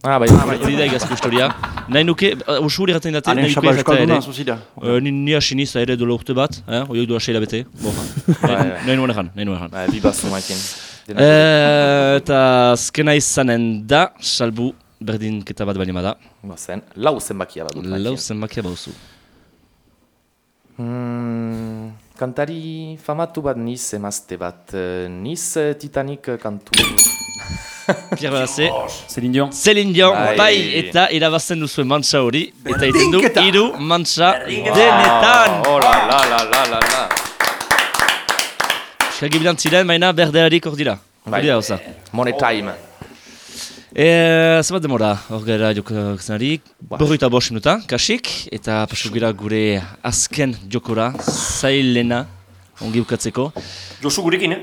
Ah, bai, Hori da egazko historia. Nahi nuke, usuri erraten date, nahi nuke euskalduna, ere. Uh, ni, ni hasi niz ere dola urte bat, eh? Oiok doa seila bete. Boha. bai. Nahi nuen egan, nahi nuen egan. Bai, bi bazu maiten. Eh, Eta azkena izanen da, salbu berdinketa bat baina bada. Bazen, lau zenbakia badut. Lau zenbakia bauzu. Hmm, kantari famatu bat niz emazte bat. eh, Niz eh, Titanic eh, kantu. Pierre Balasse, Céline Dion Celine Dion, Bai. bai, eta irabazten duzue mantxa hori, eta egiten du hiru mantxa denetan. Oh la la la la la la. Fiagi bilan ziren, baina berdearik hor dira. Hor Bai. dira oza. Money time. E, Zabat demora, hor gara jokazenari, berroita bost minuta, kasik, eta pasu gira gure azken jokora, zailena, ongi bukatzeko. Josu gurekin, eh?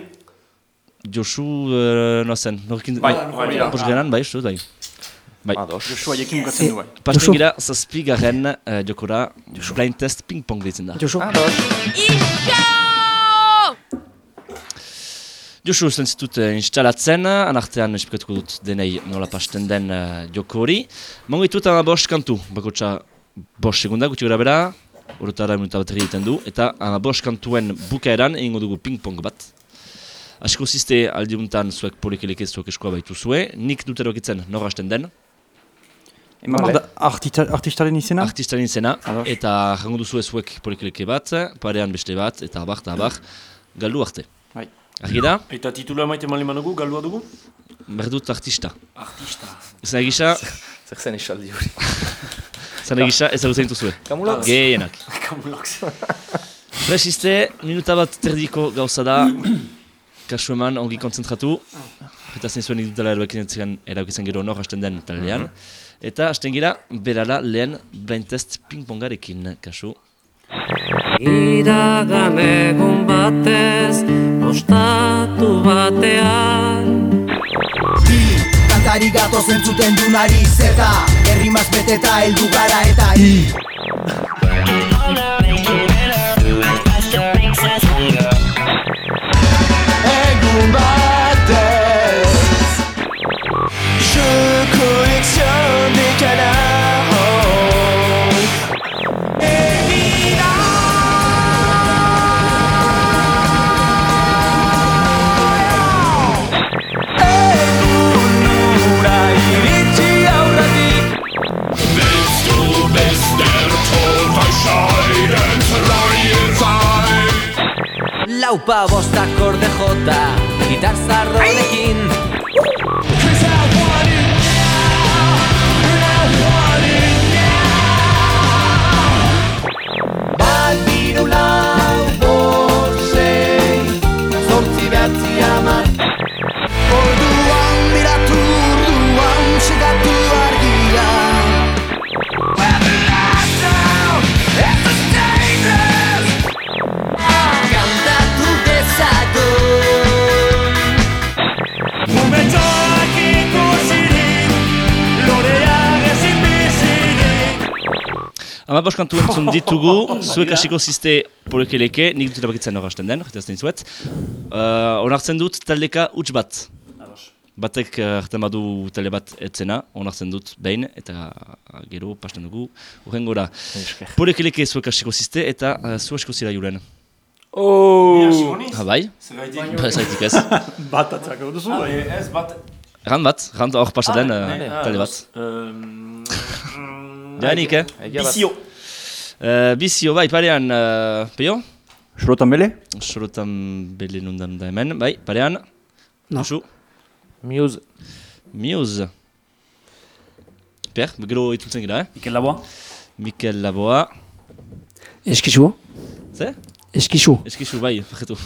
Josu, uh, noazen, norkin... Bai, bai, bai. Bost geran, bai, uste dut, bai. Bai. Ados. Joshua jekin bukatzen du, bai. Pasten gira, zazpi garen uh, jokora, blind test ping-pong deitzen da. Josu, Josu, zentzitut uh, instalatzen, anartean espikatuko dut denei nola pasten den uh, joko hori. Mongo ditut ama bost kantu, bakotxa bost segunda, gutxi gara bera, horretara minuta bat egiten du, eta ama bost kantuen bukaeran egingo dugu ping-pong bat. Asko ziste aldiuntan zuek polikeleke zuek eskoa baitu zue, nik dut erokitzen nor hasten den, Eman Vale. artista, artistaren izena? artistaren izena, eta jango duzu zuek polikeleke bat, parean beste bat, eta abar, eta abar, galdu arte. Argi da? Eta titula maite mali manugu, galdua dugu? berdut artista. Artista. Zena gisa, Zer zen esaldi hori. zena gisa ezagutzen dituzue. Kamulax? Gehienak. Kamulax. Presiste, minuta bat terdiko gauza da, kasu eman ongi kontzentratu, eta zen zuen idutela erabakitzen erabakitzen gero nor hasten den taldean. Eta hasten gira, berala lehen blind test ping-pongarekin, kasu. Iragan egun batez, ostatu batean. Bi, kantari gato zentzuten du nariz eta Errimaz beteta heldu gara eta I Egun batez. Je collectionne des canards Laupa bostak korde jota, gitar zarronekin. Bat Hama bost kantu entzun ditugu, zuek hasiko ziste polekeleke, nik dut erabakitzen hor hasten den, jetazten zuet. Uh, onartzen dut taldeka huts bat. Batek uh, hartzen badu talde bat etzena, onartzen dut behin, eta uh, gero pasten dugu urrengora. Polekeleke zuek hasiko ziste, eta uh, zu hasiko zira julen. Oh! Ha bai? Zergaitik? Ba, zaitik ez. Bat atzako duzu. Ah, ez, bat... Erran bat, erran hor pasta den Ah, uh, ah, talde ados. bat. Um, Janik, eh? Bizio. Uh, bizio, bai, parean, uh, peio? Xolotan bele? Xolotan bele nundan da hemen, bai, parean. No. Josu? Muse. Muse. Per, gero itzultzen gira, eh? Mikel Laboa? Mikel Laboa. Eskixu. Ze? Eskixu. Eskixu, bai, fajetu.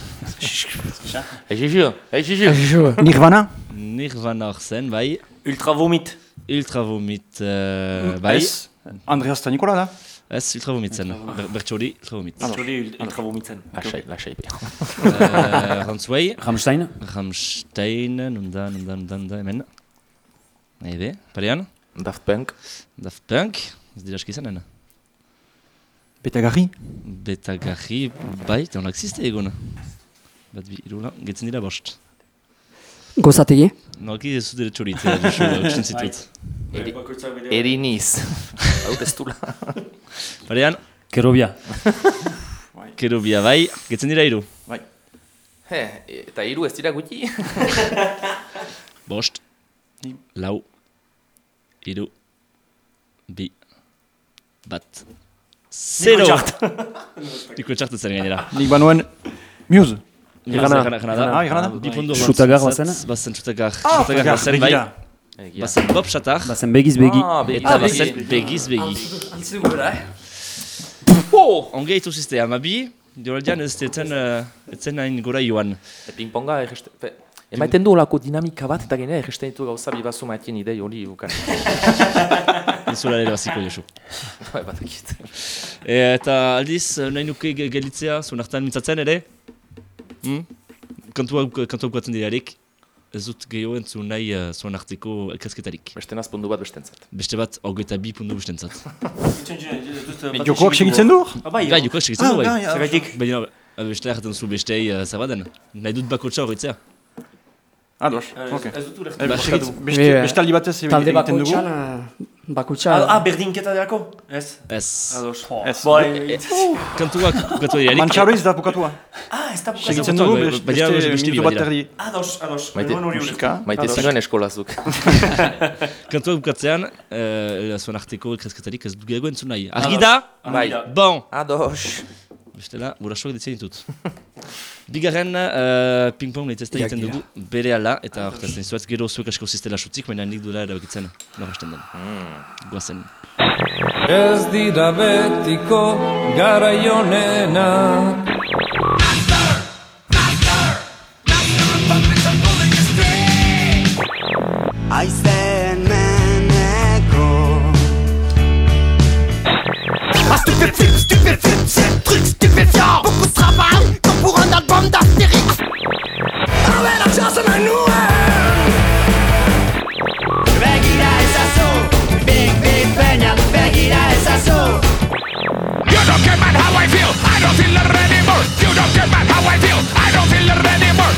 Exizu, exizu. Eskixu. Nirvana? Nirvana zen, bai. Ultra vomit. Ultra vomit, uh, bai. Ez. Andreas eta Nikola da? Ez, ultra vomit zen. Ber Bertxori, ultra vomit. Joli ultra vomitzen. Lasai, lasai. uh, Rantzuei. Rammstein? Rammstein, nunda, nunda, nunda, nunda, hemen. Ebe, parean. Daft Punk. Daft Punk, ez dira eski zanen. Betagarri? Betagarri, bai, eta honak ziste egun. Bat bi, irula, getzen dira bost. Gozategi. Noki ez zute txorit, eh, Josu, kusten zitut. Eri, eriniz. Hau testula. Parean, Kerobia. kerubia, bai, getzen dira iru. He, eta hiru ez dira guti. Bost, lau, iru, bi, bat, zero! Niko txartutzen gainera. Nik banuen Muse. Irana. Irana. Ah, Irana. Bi pundu Shutagar bazen? Bazen Shutagar. Ah, Shutagar, bazen, bai. Bazen Bob Shatar. Bazen begiz begi. Ah. Eta Ah, begi. bazen begiz begi. Onge itu ziste, amabi, dioldian ez etzen, uh, etzen hain gora joan. E ping-ponga egeste... Pe, emaiten du olako dinamika bat eta gene egesten ditu gauza bibazu maitien idei hori bukan. Nizula ere baziko Josu. Bai, batakit. E, eta aldiz, eh, nahi nuke ge- gelitzea, zuen hartan mintzatzen ere? Hmm? Kantuak kantuak batzen dirarik, ez dut gehiago entzun nahi uh, zuen arteko elkazketarik. Beste nazpundu bat bestentzat. Beste bat, hogeita bi pundu bestentzat. Jokoak segitzen du? Ah, bai, Gai, jokoak segitzen du, Ah, bai. gai, ah. Zergaitik? Baina, beste erraten zu bestei uh, zer baden. Nahi dut bakotxa horretzea. Ados, Eh, ok. Ez dut Oui, beste- aldi batez Talde egiten dugu. bakotxan, bakotxa... Ah, ah, berdinketa delako? Ez. Ez. Ados. Ez. Bai, Kantuak bukatu dirarik. Mantxaro ez da bukatua. Ah, ez da bukatzen. Segitzen dugu, bai, beste baina beste beste bi minutu bat badira. erdi. Ados, ados. Maite, musika. Maite Ados. zinuen eskolazuk. Kantuak bukatzean, uh, zuen arteko elkazketarik ez dut gehiago entzun nahi. Argi da? Bai. Bon. Ados. Bestela, gurasoak ditzen ditut. Bigarren, uh, ping-pong lehitezta egiten dugu bere ala, eta hortaz, zuaz gero zuek asko ziztela xutik, baina nik dula erabakitzen norasten den. Guazen. Ez dira betiko garaionenak Beaucoup de travail, comme pour un album d'Astérix Ah ouais, la chance m'a Begira big big peña, begira ezazu You don't care how I feel, I don't feel it anymore You don't care how I feel, I don't feel it anymore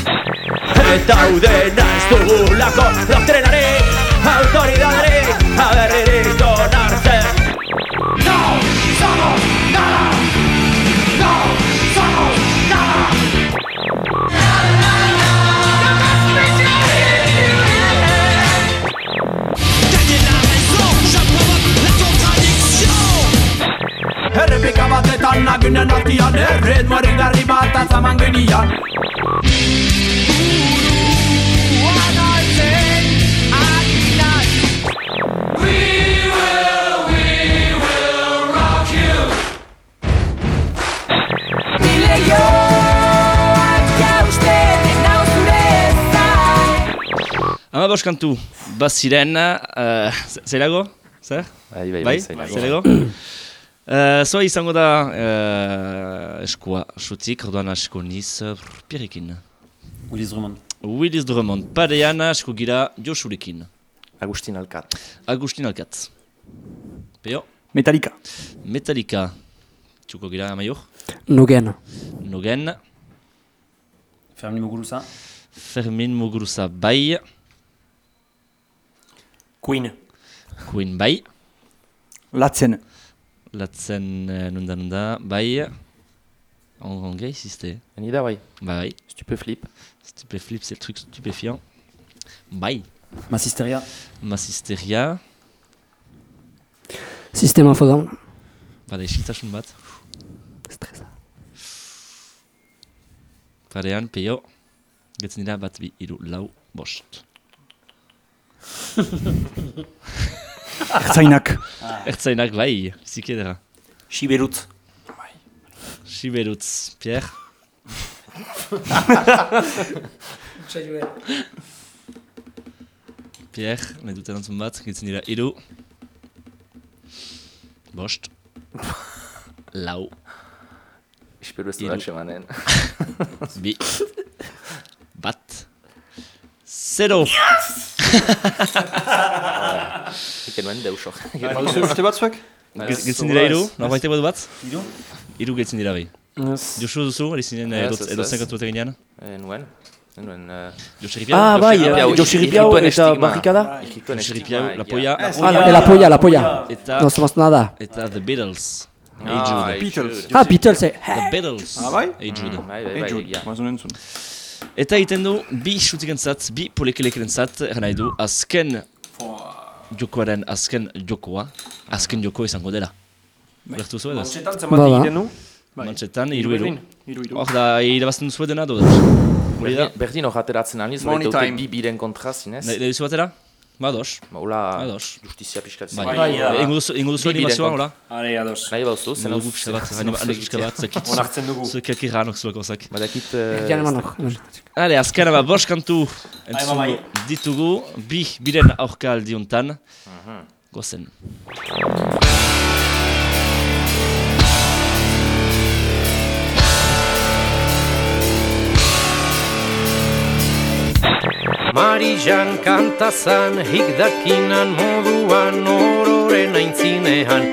Eta udena ez dugulako doktrinari Autoridadari, aberririk onartzen No somos Batetan nagunen artian Erritmoaren garri bat atzaman genian Dile yo a usted nau zure zain Hama bost kantu, baziren, uh, zelago? Zer? Bai, bai, bai, bai, zelago? Uh, Zoa izango da uh, eskua, xutik, orduan asko niz, uh, pirekin. Willis Drummond. Willis Drummond, parean asko gira Josurekin. Agustin Alcat. Agustin Alkat. Peo? Metallica. Metallica. Txuko gira amaiur? Nogen. Nogen. Fermin Muguruza. Fermin Muguruza bai. Queen. Queen bai. Latzen. Latzen uh, nunda nunda bai. En anglais existe. Anida, bai. Bai. Stupéflip. Stupéflip, c'est le truc stupéfiant. Bai. Massisteria. Massisteria. Sistema fodan. Bada isiltasun bat. Estresa. Parean, peio. Getzen dira bat bi iru lau bost. Ertzainak. Ertzainak bai, biziki edera. Siberutz. Siberutz, Pierre. Pierre, nahi duten antzun bat, getzen dira iru. Bost. Lau. Espero ez dut atxemanen. Bi. Bat. Zero. Iken nuen deuso. Baduzu beste batzuek? Getzen dira iru, norbait badu bat? Iru? Iru getzen dira bai. Josu duzu, hori zinen Ez, edo zenkatu bat eginean? Eh, Nuen. Nuen... eh? Ah, bai, Josi Ripiau eta barrikada. Josu estigma, Ripiau, la polla. Ah, la polla, la polla. Eta, No somos nada. eta The Beatles. Ah, Jude. Beatles. Ah, Beatles, eh. The Beatles. Ah, bai? Hey Jude. Bai, bai, Hey, bai, Jude. ja. Mazun entzun. Eta egiten du, bi xutik entzat, bi polekeleken entzat, eran nahi du, azken jokoaren azken jokoa, azken joko izango dela. Bertu zu edo? Mantxetan Ba, zenbat ba. egiten du? Mantxetan, iru iru. Hor da, irabazten duzu edena, do da? Hori da? Berdin- hor ateratzen aniz, Money baita bi biren kontra zinez. Nahi duzu batera? Ba, ados. Ba, Hola, Ados. justizia pixkat Bai. zen. Bai, ja. Ingo duzu- ingo duzu Bi biren animazioa, kontra. hola? Are, ados. Nahi bauzu, zen Zen hau dugu pixka bat, animalik pixka bat, zakit. Onartzen dugu. Zuek akira nok zuek ozak. Badakit... Gian eman hor. Ale, azkara ba, bost kantu Aiba, bai. entzungo ditugu, bi biren aurka aldiuntan. Gozen. Marijan kantazan, higdakinan moduan ororen aintzinean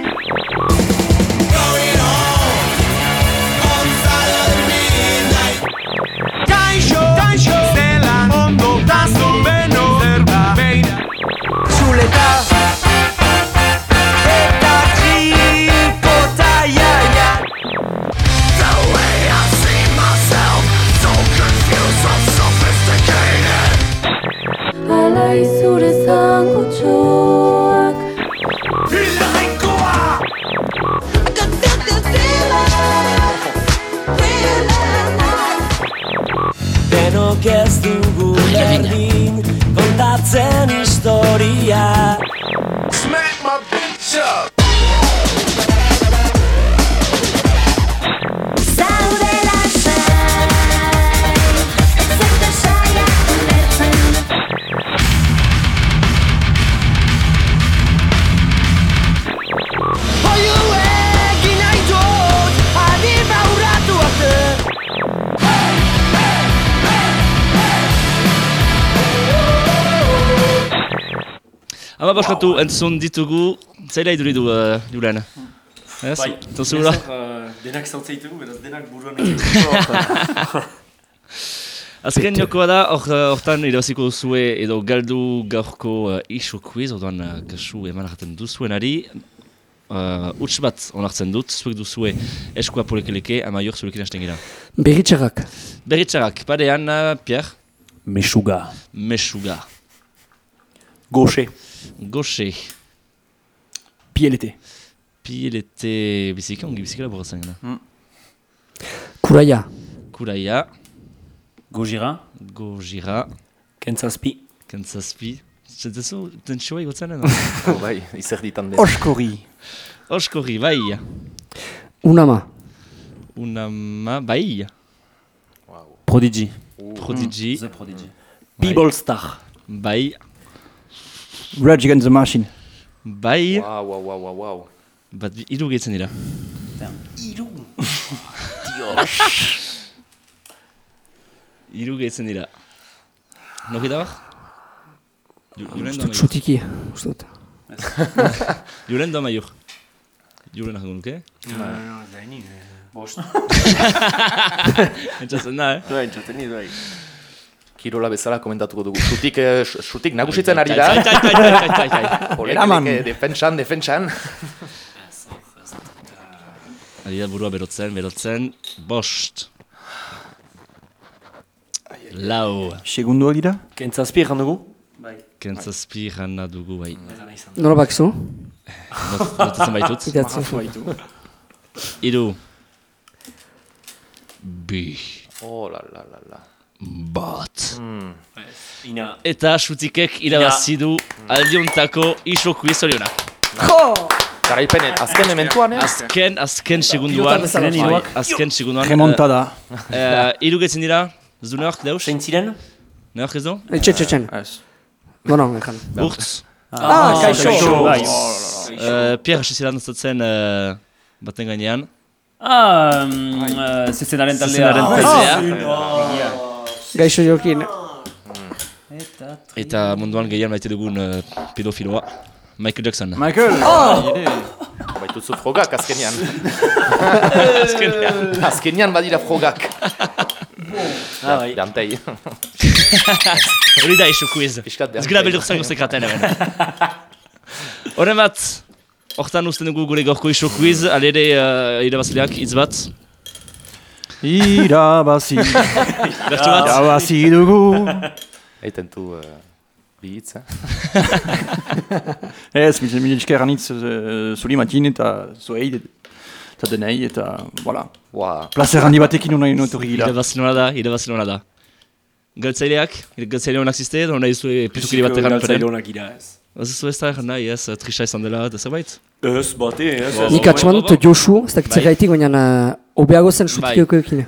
Ama baskatu entzun ditugu, zaila iduridu, uh, Julen. Ez? Bai, Tozula? Uh, denak zautzea ditugu, beraz denak buruan egiten. Azken jokoa da, hor- hortan irabaziko duzue edo galdu gaurko uh, iso quiz, orduan uh, kasu eman arraten duzuenari. Uh, Uts bat onartzen dut, zuek duzue eskua polekeleke, amaior zurekin hasten gira. Berritxarrak. Berritxarrak, parean, uh, Pierre? Meshuga. Meshuga. Gaucher. Gaucher. Pielete. Pielete biziki, ongi biziki laboratzen gara. Kuraia. Kuraia. Gojira. Gojira. Kentzazpi. Kentzazpi. Zentezu, tentsioa igotzen? Oh, bai, izer ditan den. Oskori. Oskori, bai. Unama. Unama, bai. Prodigy. Prodigy. The Prodigy. People Star. Bai. Rage Against the Machine. Bai. Wow, wow, wow, wow, wow. Bat hiru gehitzen dira. Iru. Hiru gehitzen dira. Noki da bar? Ju- Julen Uste da Txutiki. Uste dut. Julen da maior. Julen ahal nuke? Zaini, bost. Entzatzen da, eh? Bai, entzaten ni, bai. Kirola bezala komentatuko dugu. Xutik, eh, sh- xutik nagusitzen ari da. Eraman. Defentsan, defentsan. Ari da burua berotzen, berotzen. Bost. Lau. Segundoa gira? Kentzazpi egin dugu? Kentzazpi jana dugu bai. Nola bakizu? Not- Notatzen baitut. Idatzen zu. Iru. Bi. Oh, la, la, la, la. Bat. Mm. Ina. Eta xutikek irabazi du aldiontako iso quiz orionak. Garaipenet, azken mementuan, eh? Azken, azken segunduan. Pilotan bezala. Azken segunduan. Remontada. Uh, Iru getzen dira. Ez du neork dauz? Zein ziren? Neork ez du? Etxe, etxe, etxe. Ez. Bono, ekan. Urtz. Ah, kaixo. Bai. Uh, Pierre hasi zidan zatzen uh, baten gainean. Ah, mm, uh, zezenaren taldea. Zezenaren taldea. Gaixo jokin. Eta munduan gehien maite dugun uh, pedofiloa. Michael Jackson. Michael! Baituzu frogak azkenian. azkenian badira frogak. Ah, bai. Dantei. Hori da iso quiz. Ez gira beldur zango sekraten hemen. Horren bat, hortan usten dugu gure gaurko iso quiz, alere uh, irabazleak hitz bat. Irabazi. Bertu bat. Irabazi dugu. Eiten tu uh, bihitz, eh? Ez, mil mil esker anitz uh, zuri matin eta zuei eta denei eta, voilà. Wow. Placer handi batekin unai notorri gira. Irabazle nona da, irabazle nona da. Galtzaileak, galtzaile honak ziste, edo nahi zue pitukiri bat egan Galtzaile peren. honak gira ez. Ez zu ez da egan nahi, ez, trisa izan dela, eta zerbait? Ez, bate, ez. Nik atxeman dut Josu, ez dakit Bai. zergaitik, baina obeago zen Bai. xutikiokoekin.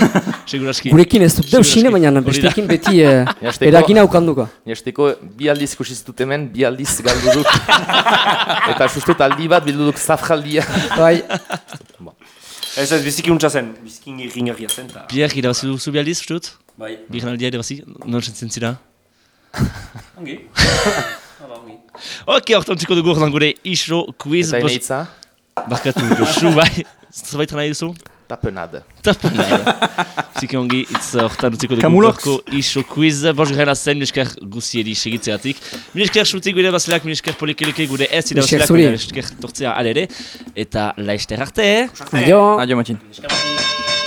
Seguraski. Gurekin ez dut deus Seguraski. sine, baina bestekin beti Jasteko- eragina aukanduko. Nesteko bi aldiz ikusi zitut hemen, bi aldiz galdu dut. eta sustut aldi bat bildu duk zafjaldia. Bai, Ez ez, biziki untsa zen. Biziki ringarria zen. ta- Pierre, irabazi duzu bi aldiz, ustut? Bai. Bihan aldia irabazi, non sentzen zira? Ongi. Ok, hortan txiko dugu ordan gure iso quiz. Eta bos- eneitza, Barkatu, Josu, bai. Zerbait nahi duzu? Tapenade. Tapenada. Zike ongi, itz hortan utziko dugu gorko iso quiz. Bos gana zen, minesker guzieri segitzeatik. Minesker xutik gure bazleak, minesker polikeleke gure ez irabazleak, zuri. tortzea alere. Eta laizter arte, eh? adio. Adio matin. Eskerrik asko.